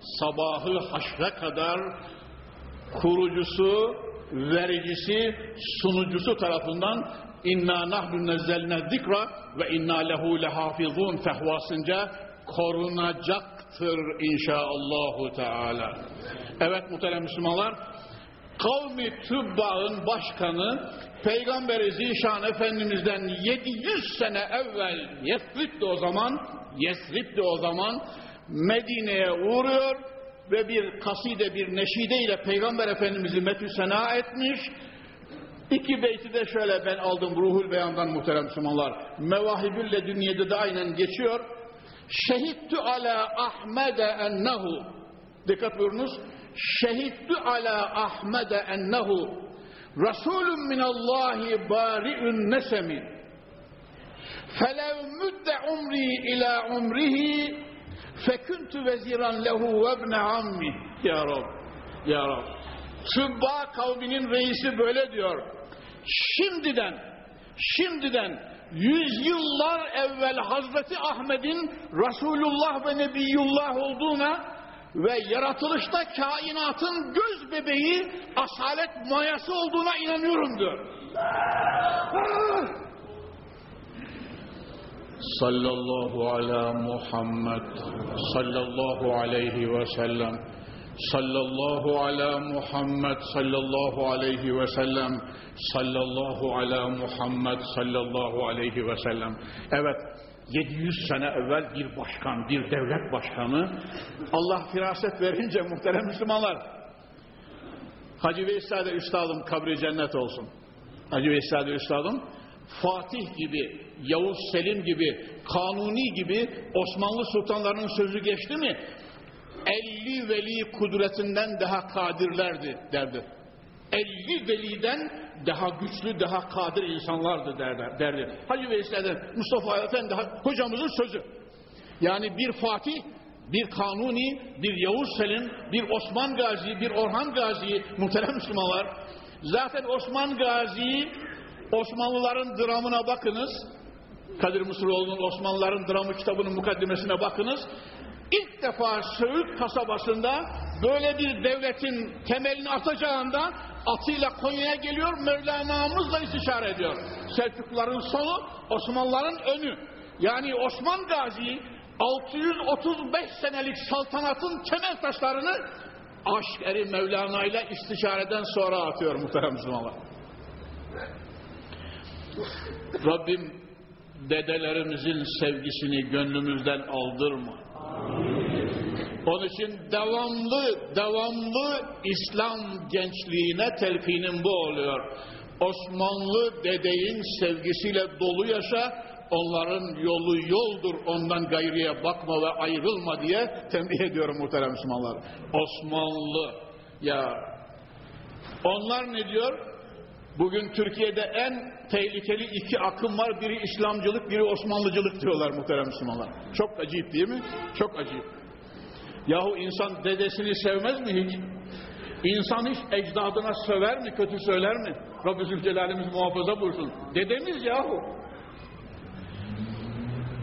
sabahı haşre kadar kurucusu, vericisi, sunucusu tarafından inna nahnu nezzelne zikra ve inna lehu lehafizun fehvasınca korunacaktır inşaallahu teala. Evet muhterem Müslümanlar, kavmi Tübba'ın başkanı Peygamberi Zişan Efendimiz'den 700 sene evvel Yesrib'di o zaman, Yesrib'di o zaman Medine'ye uğruyor ve bir kaside, bir neşide ile Peygamber Efendimiz'i metü sena etmiş. İki beyti de şöyle ben aldım ruhul beyandan muhterem Müslümanlar. Mevahibülle dünyada da aynen geçiyor. Şehittu ala Ahmede ennehu. Dikkat buyurunuz. Şehittu ala Ahmede ennehu. Resulüm minallahi bari'ün nesemi. Felev müdde umri ila umrihi Feküntü veziran lehu vebne ammi. Ya Rab, Ya Rab. Sübba kavminin reisi böyle diyor. Şimdiden, şimdiden yüzyıllar evvel Hazreti Ahmet'in Resulullah ve Nebiyullah olduğuna ve yaratılışta kainatın göz bebeği asalet mayası olduğuna inanıyorum diyor sallallahu ala Muhammed sallallahu aleyhi ve sellem. Sallallahu ala Muhammed sallallahu aleyhi ve sellem. Sallallahu ala Muhammed sallallahu aleyhi ve sellem. Evet 700 sene evvel bir başkan, bir devlet başkanı Allah firaset verince muhterem Müslümanlar. Hacı Veysel'de üstadım kabri cennet olsun. Hacı Veysel'de üstadım Fatih gibi, Yavuz Selim gibi, Kanuni gibi Osmanlı sultanlarının sözü geçti mi? 50 veli kudretinden daha kadirlerdi derdi. 50 veliden daha güçlü, daha kadir insanlardı derdi. Hacı Veysel'den Mustafa Efendi hocamızın sözü. Yani bir Fatih, bir Kanuni, bir Yavuz Selim, bir Osman Gazi, bir Orhan Gazi muhterem Müslümanlar. Zaten Osman Gazi Osmanlıların dramına bakınız. Kadir Mısıroğlu'nun Osmanlıların dramı kitabının mukaddimesine bakınız. İlk defa Söğüt kasabasında böyle bir devletin temelini atacağında atıyla Konya'ya geliyor, Mevlana'mızla istişare ediyor. Selçukluların sonu, Osmanlıların önü. Yani Osman Gazi 635 senelik saltanatın temel taşlarını aşk eri Mevlana ile istişareden sonra atıyor muhterem Müslümanlar. Rabbim dedelerimizin sevgisini gönlümüzden aldırma. Onun için devamlı, devamlı İslam gençliğine telkinin bu oluyor. Osmanlı dedeyin sevgisiyle dolu yaşa, onların yolu yoldur, ondan gayriye bakma ve ayrılma diye tembih ediyorum muhterem Müslümanlar. Osmanlı, ya onlar ne diyor? Bugün Türkiye'de en tehlikeli iki akım var. Biri İslamcılık, biri Osmanlıcılık diyorlar muhterem Müslümanlar. Çok acayip değil mi? Çok acayip. Yahu insan dedesini sevmez mi hiç? İnsan hiç ecdadına söver mi, kötü söyler mi? Rabbi Zülcelal'imiz muhafaza buyursun. Dedemiz yahu.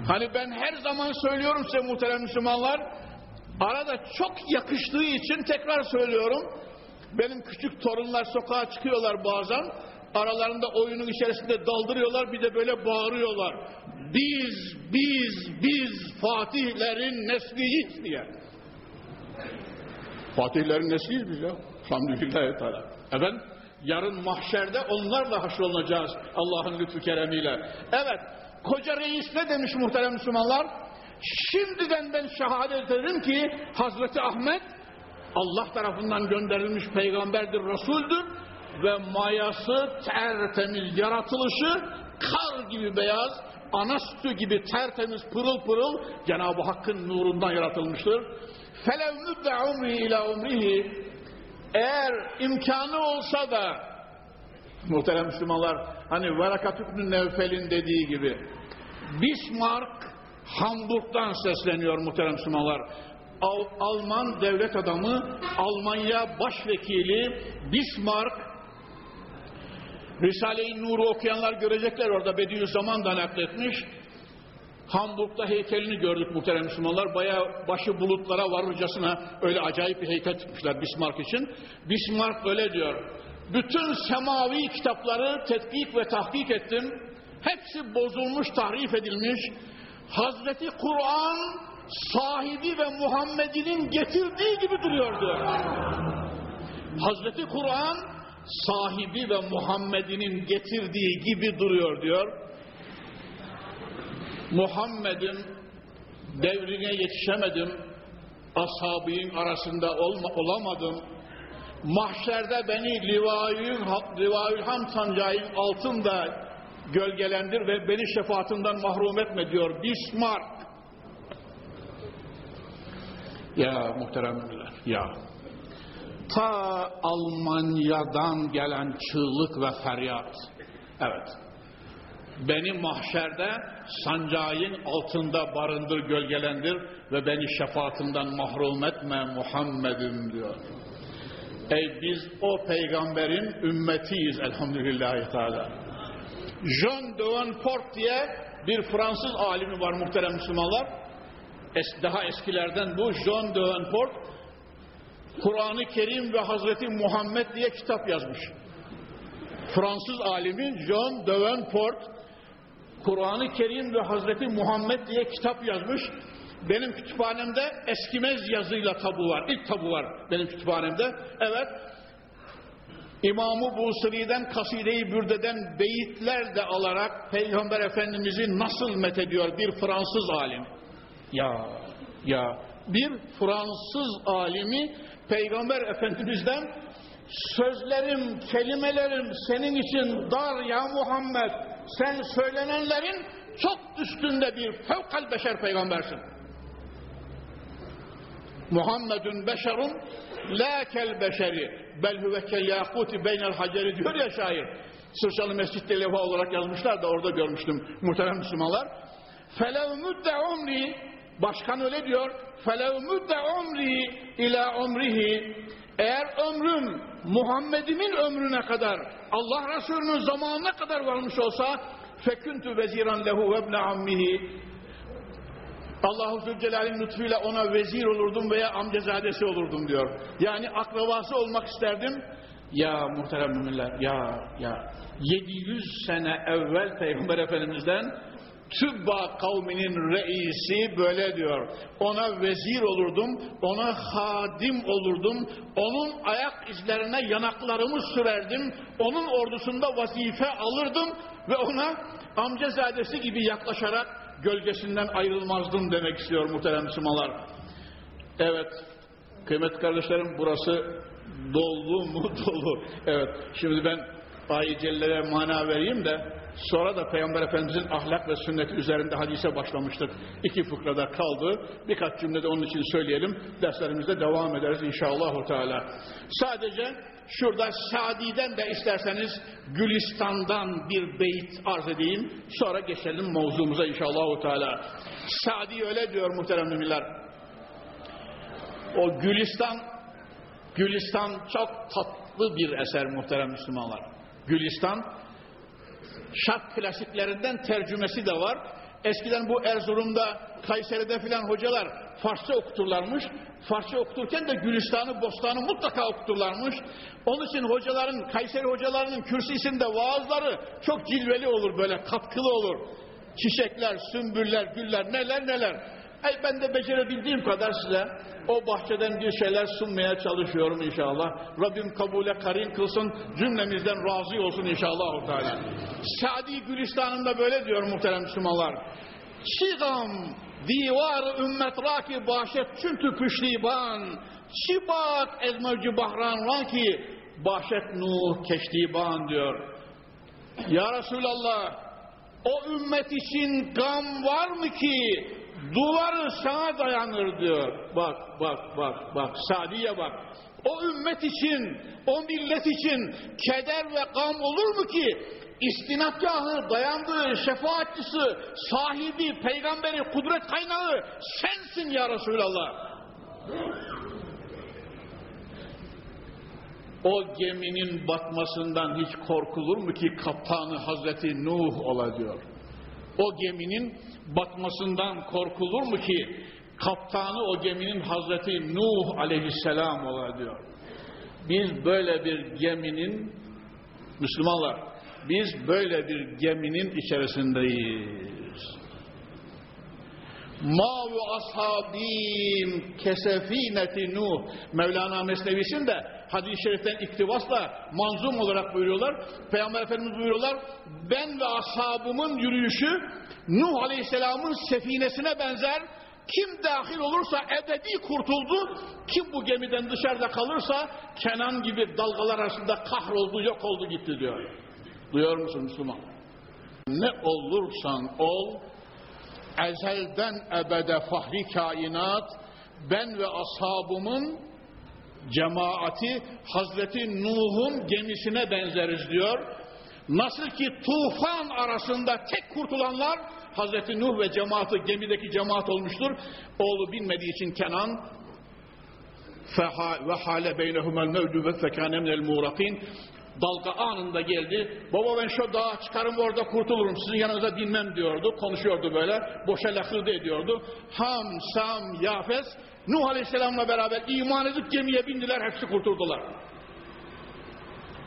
Hani ben her zaman söylüyorum size muhterem Müslümanlar, arada çok yakıştığı için tekrar söylüyorum. Benim küçük torunlar sokağa çıkıyorlar bazen. Aralarında oyunun içerisinde daldırıyorlar bir de böyle bağırıyorlar. Biz, biz, biz Fatihlerin nesliyiz diye. Fatihlerin nesliyiz biz ya. Elhamdülillah Teala. Efendim yarın mahşerde onlarla haşrolunacağız Allah'ın lütfu keremiyle. Evet koca reis ne demiş muhterem Müslümanlar? Şimdiden ben şehadet ederim ki Hazreti Ahmet Allah tarafından gönderilmiş peygamberdir, Resul'dür ve mayası tertemiz yaratılışı kar gibi beyaz, ana sütü gibi tertemiz pırıl pırıl Cenab-ı Hakk'ın nurundan yaratılmıştır. فَلَوْ مُدَّ عُمْرِهِ ila umrihi Eğer imkanı olsa da muhterem Müslümanlar hani Verakat İbn Nevfel'in dediği gibi Bismarck Hamburg'dan sesleniyor muhterem Müslümanlar. Al Alman devlet adamı, Almanya başvekili Bismarck Risale-i Nur'u okuyanlar görecekler orada Bediüzzaman da nakletmiş. Hamburg'da heykelini gördük muhterem Müslümanlar. Bayağı başı bulutlara varırcasına öyle acayip bir heykel çıkmışlar Bismarck için. Bismarck öyle diyor. Bütün semavi kitapları tetkik ve tahkik ettim. Hepsi bozulmuş, tahrif edilmiş. Hazreti Kur'an sahibi ve Muhammed'inin getirdiği gibi duruyor diyor. Hazreti Kur'an sahibi ve Muhammed'inin getirdiği gibi duruyor diyor. Muhammed'in devrine yetişemedim ashabının arasında olma, olamadım. Mahşerde beni Livayül, Ham sancağının altında gölgelendir ve beni şefaatinden mahrum etme diyor Bismarck. Ya muhteremler ya ta Almanya'dan gelen çığlık ve feryat evet beni mahşerde sancağın altında barındır gölgelendir ve beni şefaatinden mahrum etme Muhammed'im diyor. Ey biz o peygamberin ümmetiyiz elhamdülillahi teala. Jean Devenport diye bir Fransız alimi var muhterem Müslümanlar. Es, daha eskilerden bu Jean Devenport Kur'an-ı Kerim ve Hazreti Muhammed diye kitap yazmış. Fransız alimi Jean Devenport Kur'an-ı Kerim ve Hazreti Muhammed diye kitap yazmış. Benim kütüphanemde eskimez yazıyla tabu var. İlk tabu var benim kütüphanemde. Evet. İmam-ı Busiri'den Kaside-i Bürde'den beyitler de alarak Peygamber Efendimiz'i nasıl methediyor bir Fransız alim. Ya ya bir Fransız alimi Peygamber Efendimiz'den sözlerim, kelimelerim senin için dar ya Muhammed. Sen söylenenlerin çok üstünde bir fevkal beşer peygambersin. Muhammedun beşerun la kel beşeri bel huve kel yakuti beynel haceri diyor ya şair. Sırçalı Mescid'de levha olarak yazmışlar da orada görmüştüm muhterem Müslümanlar. Felev müdde umri başkan öyle diyor. Felev müdde umri ila umrihi eğer ömrüm Muhammed'imin ömrüne kadar Allah Resulü'nün zamanına kadar varmış olsa feküntü veziran lehu ibne ammihi Allahu Zülcelal'in lütfuyla ona vezir olurdum veya amcazadesi olurdum diyor. Yani akrabası olmak isterdim. Ya muhterem müminler ya ya 700 sene evvel Peygamber Efendimiz'den Tübba kavminin reisi böyle diyor. Ona vezir olurdum, ona hadim olurdum, onun ayak izlerine yanaklarımı sürerdim, onun ordusunda vazife alırdım ve ona amcazadesi gibi yaklaşarak gölgesinden ayrılmazdım demek istiyor muhterem Müslümanlar. Evet, kıymetli kardeşlerim burası dolu mu dolu. Evet, şimdi ben cellere mana vereyim de Sonra da Peygamber Efendimizin ahlak ve sünneti üzerinde hadise başlamıştık. İki fıkrada kaldı. Birkaç cümlede onun için söyleyelim. Derslerimizde devam ederiz inşallah. Teala. Sadece şurada Sadi'den de isterseniz Gülistan'dan bir beyit arz edeyim. Sonra geçelim mevzumuza inşallah. Teala. Sadi öyle diyor muhterem müminler. O Gülistan Gülistan çok tatlı bir eser muhterem Müslümanlar. Gülistan şark klasiklerinden tercümesi de var. Eskiden bu Erzurum'da, Kayseri'de filan hocalar Farsça okuturlarmış. Farsça okuturken de Gülistan'ı, Bostan'ı mutlaka okuturlarmış. Onun için hocaların, Kayseri hocalarının kürsüsünde vaazları çok cilveli olur böyle, katkılı olur. Çiçekler, sümbüller, güller, neler neler. Ay ben de becerebildiğim kadar size o bahçeden bir şeyler sunmaya çalışıyorum inşallah. Rabbim kabule karin kılsın, cümlemizden razı olsun inşallah. Teala. Sadi Gülistan'ında böyle diyor muhterem Müslümanlar. Şigam divar ümmet raki başet çüntü püşliban şibak ezmevci bahran ranki başet nuh keştiban diyor. Ya Resulallah o ümmet için gam var mı ki duvarı sana dayanır diyor. Bak bak bak bak Sadi'ye bak. O ümmet için, o millet için keder ve gam olur mu ki istinatgahı, dayandığı, şefaatçisi, sahibi, peygamberi, kudret kaynağı sensin ya Resulallah. O geminin batmasından hiç korkulur mu ki kaptanı Hazreti Nuh ola diyor. O geminin batmasından korkulur mu ki kaptanı o geminin Hazreti Nuh aleyhisselam ola diyor. Biz böyle bir geminin Müslümanlar biz böyle bir geminin içerisindeyiz. Mavu ashabim kesefineti Nuh Mevlana Mesnevisinde hadis-i şeriften iktibasla manzum olarak buyuruyorlar. Peygamber Efendimiz buyuruyorlar. Ben ve ashabımın yürüyüşü Nuh Aleyhisselam'ın sefinesine benzer Kim dahil olursa ebedi kurtuldu. Kim bu gemiden dışarıda kalırsa Kenan gibi dalgalar arasında kahroldu, yok oldu gitti diyor. Duyuyor musun Müslüman? Ne olursan ol, ezelden ebede fahri kainat, ben ve ashabımın cemaati Hazreti Nuh'un gemisine benzeriz diyor. Nasıl ki tufan arasında tek kurtulanlar Hazreti Nuh ve cemaati gemideki cemaat olmuştur. Oğlu binmediği için Kenan ve hale beynehumel mevdu ve minel muğrakin dalga anında geldi. Baba ben şu dağa çıkarım orada kurtulurum. Sizin yanınıza binmem diyordu. Konuşuyordu böyle. Boşa lafıldı ediyordu. Ham, Sam, Yafes Nuh Aleyhisselam'la beraber iman edip gemiye bindiler. Hepsi kurtuldular.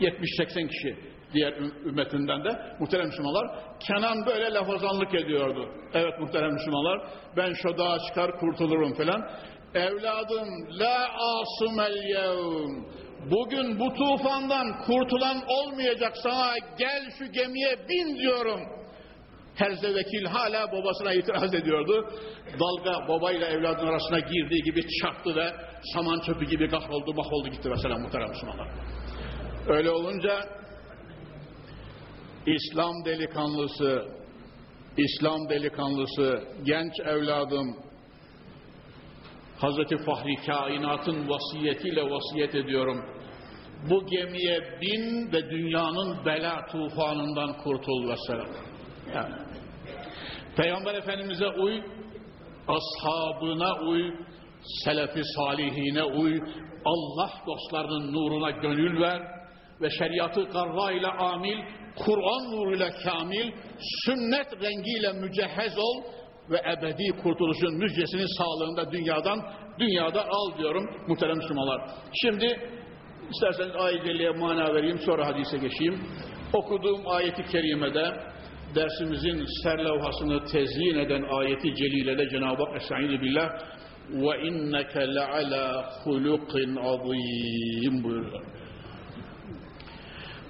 70-80 kişi diğer ümmetinden de muhterem Müslümanlar Kenan böyle lafazanlık ediyordu. Evet muhterem Müslümanlar ben şu dağa çıkar kurtulurum falan. Evladım la asımel yevm bugün bu tufandan kurtulan olmayacak sana gel şu gemiye bin diyorum. Herze vekil hala babasına itiraz ediyordu. Dalga babayla evladın arasına girdiği gibi çarptı ve saman çöpü gibi kahroldu mahvoldu gitti mesela muhterem Müslümanlar. Öyle olunca İslam delikanlısı, İslam delikanlısı, genç evladım, Hazreti Fahri Kainat'ın vasiyetiyle vasiyet ediyorum. Bu gemiye bin ve dünyanın bela tufanından kurtul veselam. Yani, Peygamber Efendimiz'e uy, ashabına uy, selefi salihine uy, Allah dostlarının nuruna gönül ver ve şeriatı garra ile amil, Kur'an nuruyla kamil, sünnet rengiyle mücehhez ol ve ebedi kurtuluşun müjdesini sağlığında dünyadan dünyada al diyorum muhterem Müslümanlar. Şimdi isterseniz ayet mana vereyim sonra hadise geçeyim. Okuduğum ayeti kerimede dersimizin serlevhasını tezyin eden ayeti celilede Cenab-ı Hak Estaizu billah ve inneke leala hulukin buyuruyor.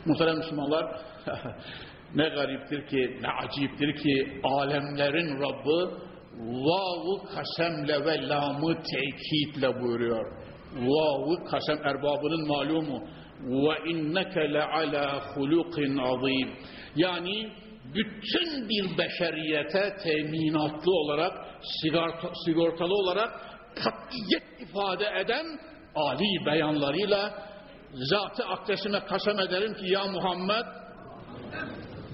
Muhterem Müslümanlar ne gariptir ki, ne aciptir ki alemlerin Rabbi vavu kasemle ve lamı tekitle buyuruyor. Vavu kasem erbabının malumu ve inneke le ala hulukin azim. Yani bütün bir beşeriyete teminatlı olarak, sigorta, sigortalı olarak katiyet ifade eden Ali beyanlarıyla zatı akdesine kasem ederim ki ya Muhammed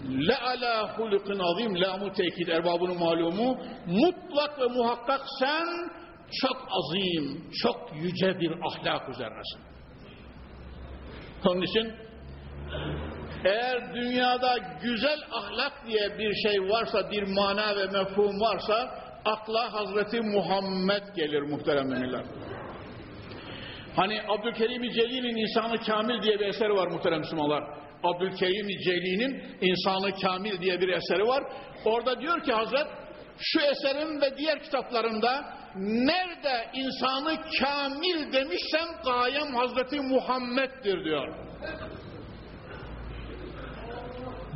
le ala hulukun azim lamu tekid erbabının malumu mutlak ve muhakkak sen çok azim, çok yüce bir ahlak üzerinesin. Onun için eğer dünyada güzel ahlak diye bir şey varsa, bir mana ve mefhum varsa akla Hazreti Muhammed gelir muhterem müminler. Hani Abdülkerim-i Celil'in İnsanı Kamil diye bir eseri var muhterem Müslümanlar. Abdülkerim-i Celil'in İnsanı Kamil diye bir eseri var. Orada diyor ki Hazret şu eserin ve diğer kitaplarında nerede insanı kamil demişsem gayem Hazreti Muhammed'dir diyor.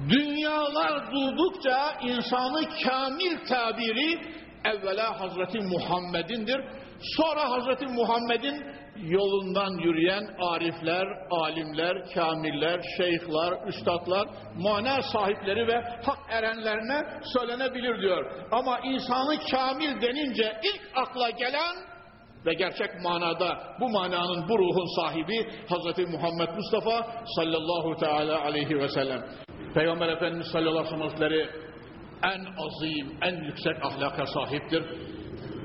Dünyalar durdukça insanı kamil tabiri evvela Hazreti Muhammed'indir. Sonra Hazreti Muhammed'in yolundan yürüyen arifler, alimler, kamiller, şeyhler, üstadlar, mana sahipleri ve hak erenlerine söylenebilir diyor. Ama insanı kamil denince ilk akla gelen ve gerçek manada bu mananın bu ruhun sahibi Hazreti Muhammed Mustafa sallallahu teala aleyhi ve sellem. Peygamber Efendimiz sallallahu aleyhi ve sellem en azim, en yüksek ahlaka sahiptir.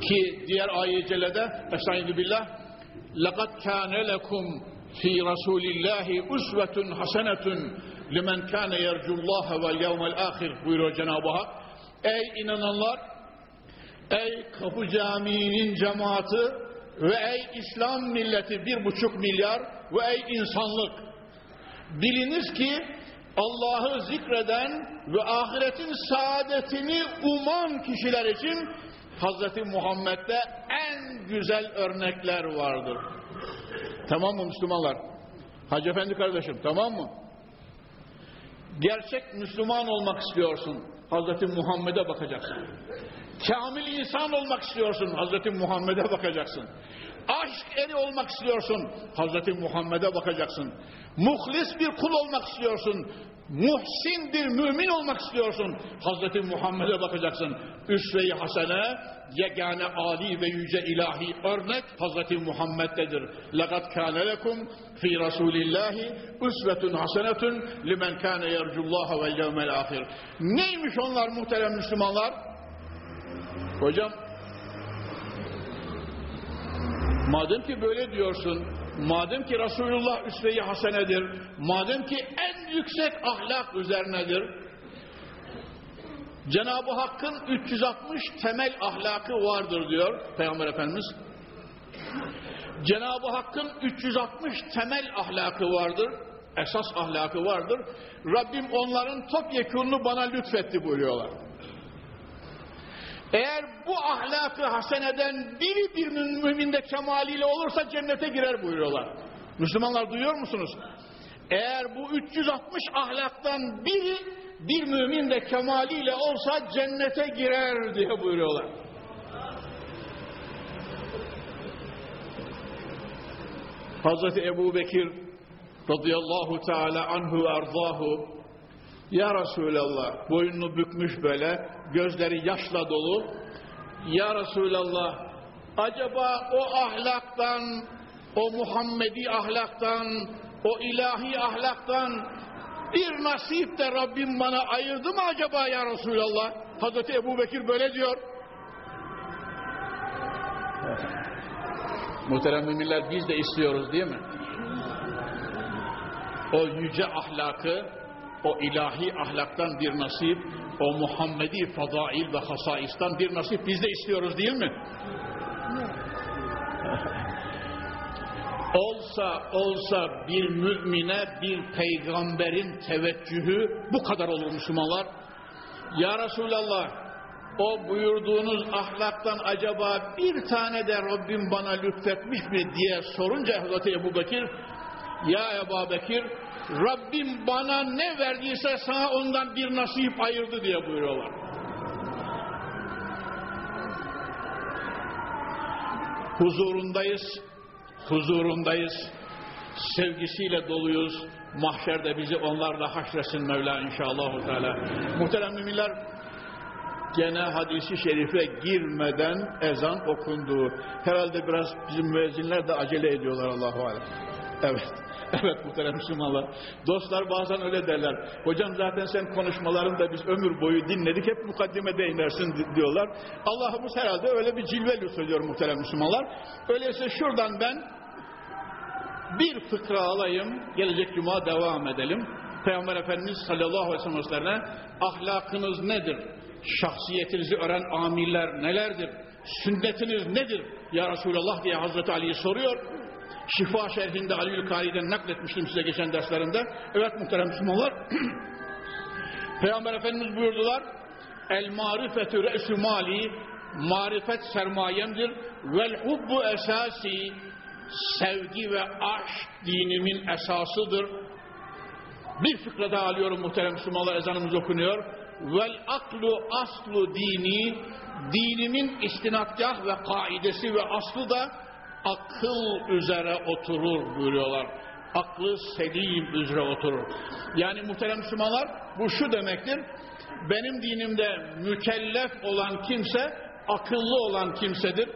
Ki diğer ayet-i cellede Estaizu billah لَقَدْ كَانَ لَكُمْ فِي رَسُولِ اللّٰهِ اُسْوَةٌ حَسَنَةٌ لِمَنْ كَانَ يَرْجُ اللّٰهَ وَالْيَوْمَ الْآخِرِ buyuruyor Cenab-ı Hak. Ey inananlar, ey Kapı Camii'nin cemaati ve ey İslam milleti bir buçuk milyar ve ey insanlık. Biliniz ki Allah'ı zikreden ve ahiretin saadetini uman kişiler için Hazreti Muhammed'de en güzel örnekler vardır. Tamam mı Müslümanlar? Hacı Efendi kardeşim tamam mı? Gerçek Müslüman olmak istiyorsun. Hazreti Muhammed'e bakacaksın. Kamil insan olmak istiyorsun. Hazreti Muhammed'e bakacaksın. Aşk eri olmak istiyorsun. Hazreti Muhammed'e bakacaksın. Muhlis bir kul olmak istiyorsun. Muhsin bir mümin olmak istiyorsun. Hazreti Muhammed'e bakacaksın. Üsve-i hasene, yegane âli ve yüce ilahi örnek Hazreti Muhammed'dedir. لَقَدْ كَانَ لَكُمْ فِي رَسُولِ اللّٰهِ اُسْوَةٌ حَسَنَةٌ لِمَنْ كَانَ يَرْجُ اللّٰهَ وَالْيَوْمَ الْآخِرِ Neymiş onlar muhterem Müslümanlar? Hocam madem ki böyle diyorsun, madem ki Resulullah üsve-i hasenedir, madem ki en yüksek ahlak üzerinedir, Cenab-ı Hakk'ın 360 temel ahlakı vardır diyor Peygamber Efendimiz. Cenab-ı Hakk'ın 360 temel ahlakı vardır, esas ahlakı vardır. Rabbim onların topyekununu bana lütfetti buyuruyorlar. Eğer bu ahlakı haseneden biri bir müminde kemaliyle olursa cennete girer buyuruyorlar. Müslümanlar duyuyor musunuz? Eğer bu 360 ahlaktan biri bir mümin de kemaliyle olsa cennete girer diye buyuruyorlar. Hazreti Ebu Bekir radıyallahu teala anhu ve arzahu ya Resulallah boynunu bükmüş böyle gözleri yaşla dolu Ya Resulallah acaba o ahlaktan o Muhammedi ahlaktan o ilahi ahlaktan bir nasip de Rabbim bana ayırdı mı acaba ya Resulallah? Hazreti Ebu Bekir böyle diyor. Muhterem müminler biz de istiyoruz değil mi? O yüce ahlakı, o ilahi ahlaktan bir nasip, o Muhammedi fadail ve hasaistan bir nasip biz de istiyoruz değil mi? olsa olsa bir mümine bir peygamberin teveccühü bu kadar olur Müslümanlar. Ya Resulallah o buyurduğunuz ahlaktan acaba bir tane de Rabbim bana lütfetmiş mi diye sorunca Hazreti Ebu Bekir ya Ebu Bekir Rabbim bana ne verdiyse sana ondan bir nasip ayırdı diye buyuruyorlar. Huzurundayız, huzurundayız, sevgisiyle doluyuz. Mahşerde bizi onlarla haşresin Mevla inşallah. Teala. Muhterem müminler, gene hadisi şerife girmeden ezan okundu. Herhalde biraz bizim müezzinler de acele ediyorlar Allahu Alem. Evet. Evet muhterem Müslümanlar. Dostlar bazen öyle derler. Hocam zaten sen konuşmalarını da biz ömür boyu dinledik. Hep mukaddimede inersin diyorlar. Allah'ımız herhalde öyle bir cilve lütfediyor muhterem Müslümanlar. Öyleyse şuradan ben bir fıkra alayım. Gelecek cuma devam edelim. Peygamber Efendimiz sallallahu aleyhi ve sellem'e ahlakınız nedir? Şahsiyetinizi öğren amirler nelerdir? Sünnetiniz nedir? Ya Resulallah diye Hazreti Ali'yi soruyor. Şifa şerhinde Aliül Kari'den nakletmiştim size geçen derslerinde. Evet muhterem Müslümanlar. Peygamber Efendimiz buyurdular. El marifetü re'sü mali marifet sermayemdir. Vel hubbu esasi sevgi ve aşk dinimin esasıdır. Bir fıkra daha alıyorum muhterem Müslümanlar ezanımız okunuyor. Vel aklu aslu dini dinimin istinadgah ve kaidesi ve aslı da akıl üzere oturur buyuruyorlar. Aklı selim üzere oturur. Yani muhterem Müslümanlar bu şu demektir. Benim dinimde mükellef olan kimse akıllı olan kimsedir.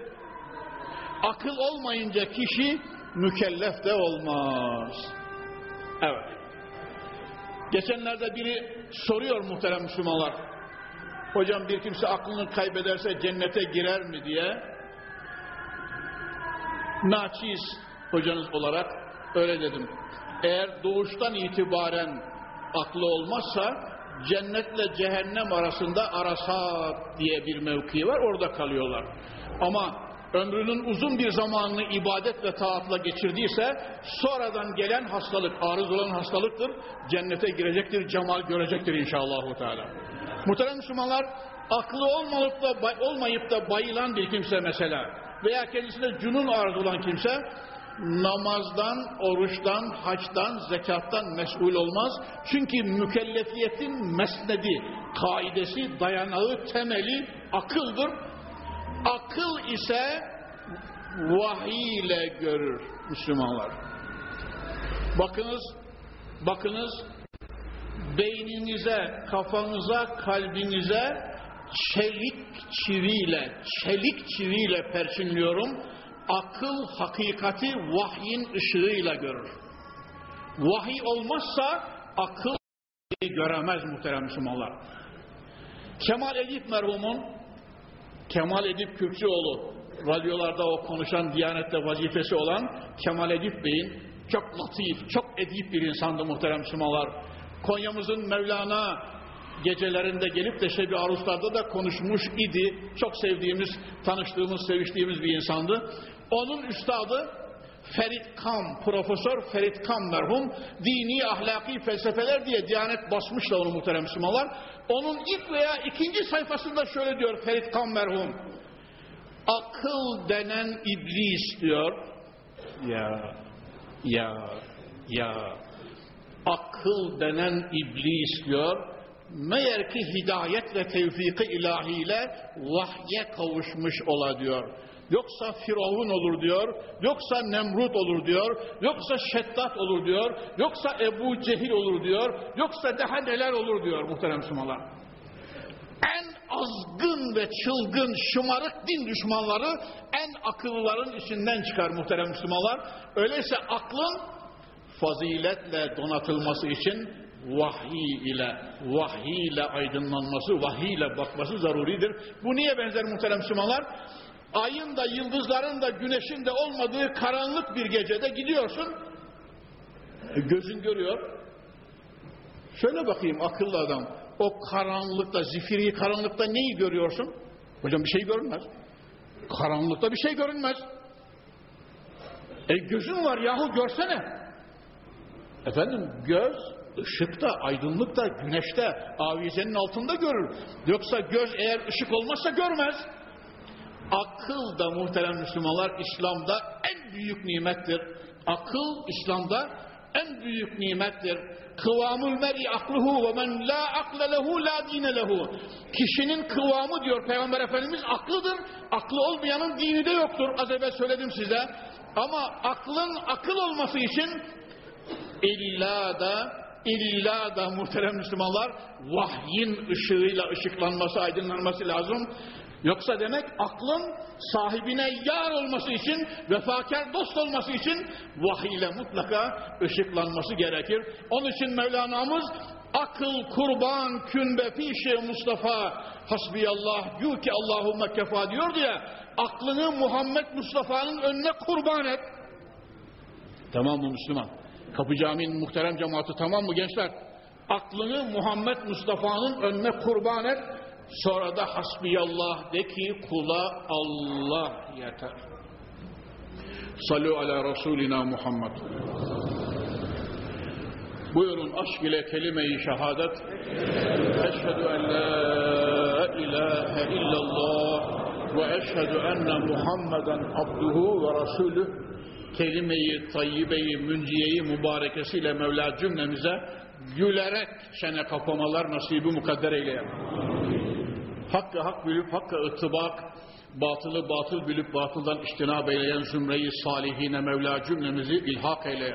Akıl olmayınca kişi mükellef de olmaz. Evet. Geçenlerde biri soruyor muhterem Müslümanlar. Hocam bir kimse aklını kaybederse cennete girer mi diye naçiz hocanız olarak öyle dedim. Eğer doğuştan itibaren aklı olmazsa cennetle cehennem arasında arasat diye bir mevki var orada kalıyorlar. Ama ömrünün uzun bir zamanını ibadet ve taatla geçirdiyse sonradan gelen hastalık, arız olan hastalıktır. Cennete girecektir, cemal görecektir inşallah. Teala. Muhterem Müslümanlar aklı olmayıp da, olmayıp da bayılan bir kimse mesela veya kendisine cunun arz olan kimse namazdan, oruçtan, haçtan, zekattan mesul olmaz. Çünkü mükellefiyetin mesnedi, kaidesi, dayanağı, temeli akıldır. Akıl ise vahiy ile görür Müslümanlar. Bakınız, bakınız beyninize, kafanıza, kalbinize çelik çiviyle, çelik çiviyle perçinliyorum. Akıl hakikati vahyin ışığıyla görür. Vahiy olmazsa akıl göremez muhterem Müslümanlar. Kemal Edip merhumun, Kemal Edip Kürkçüoğlu, radyolarda o konuşan Diyanet'te vazifesi olan Kemal Edip Bey'in çok latif, çok edip bir insandı muhterem Müslümanlar. Konya'mızın Mevlana gecelerinde gelip de Şebi Aruslar'da da konuşmuş idi. Çok sevdiğimiz, tanıştığımız, seviştiğimiz bir insandı. Onun üstadı Ferit Kam, Profesör Ferit Kam merhum, dini, ahlaki felsefeler diye Diyanet basmış da onu muhterem Müslümanlar. Onun ilk veya ikinci sayfasında şöyle diyor Ferit Kam merhum. Akıl denen iblis diyor. Ya, ya, ya. Akıl denen iblis diyor. Meğer ki hidayet ve tevfiki ilahiyle vahye kavuşmuş ola diyor. Yoksa Firavun olur diyor, yoksa Nemrut olur diyor, yoksa Şeddat olur diyor, yoksa Ebu Cehil olur diyor, yoksa daha neler olur diyor muhterem Müslümanlar. En azgın ve çılgın şımarık din düşmanları en akıllıların içinden çıkar muhterem Müslümanlar. Öyleyse aklın faziletle donatılması için vahiy ile, vahiy ile aydınlanması, vahiy ile bakması zaruridir. Bu niye benzer muhterem Müslümanlar? Ayın da, yıldızların da, güneşin de olmadığı karanlık bir gecede gidiyorsun. E, gözün görüyor. Şöyle bakayım akıllı adam. O karanlıkta, zifiri karanlıkta neyi görüyorsun? Hocam bir şey görünmez. Karanlıkta bir şey görünmez. E gözün var yahu görsene. Efendim göz ışıkta, aydınlıkta, güneşte, avizenin altında görür. Yoksa göz eğer ışık olmazsa görmez. Akıl da muhterem Müslümanlar İslam'da en büyük nimettir. Akıl İslam'da en büyük nimettir. Kıvamul meri akluhu ve men la akle lehu la dine lehu. Kişinin kıvamı diyor Peygamber Efendimiz aklıdır. Aklı olmayanın dini de yoktur. Az evvel söyledim size. Ama aklın akıl olması için illa da illa da muhterem Müslümanlar vahyin ışığıyla ışıklanması, aydınlanması lazım. Yoksa demek aklın sahibine yar olması için, vefakar dost olması için vahiy ile mutlaka ışıklanması gerekir. Onun için Mevlana'mız akıl kurban künbe fişe Mustafa hasbiyallah diyor ki Allahümme kefa diyor diye aklını Muhammed Mustafa'nın önüne kurban et. Tamam mı Müslüman? Kapı Camii'nin muhterem cemaati tamam mı gençler? Aklını Muhammed Mustafa'nın önüne kurban et. Sonra da hasbiyallah de ki kula Allah yeter. Salu ala Resulina Muhammed. Buyurun aşk ile kelime-i şehadet. Eşhedü en la ilahe illallah ve eşhedü enne Muhammeden abduhu ve resulüh kelime-i tayyibe-i münciyeyi mübarekesiyle Mevla cümlemize gülerek şene kapamalar nasibi mukadder eyle. Hakkı hak bilip hakkı ıttıbak, batılı batıl bilip batıldan iştinab eyleyen zümreyi salihine Mevla cümlemizi ilhak eyle.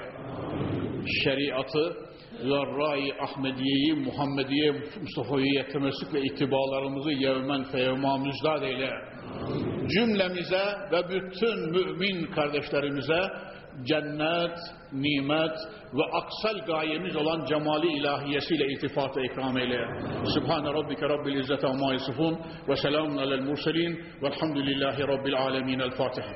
Şeriatı, Zarra-i Ahmediye'yi, Muhammediye, Mustafa'yı temessük ve itibalarımızı yevmen feyevma müzdad eyle. Cümlemize ve bütün mümin kardeşlerimize cennet, nimet ve aksal gayemiz olan cemali ilahiyesiyle iltifatı ikram eyle. Sübhane Rabbike Rabbil İzzete Amma Yasifun ve selamun alel murselin velhamdülillahi Rabbil Alemin. El Fatiha.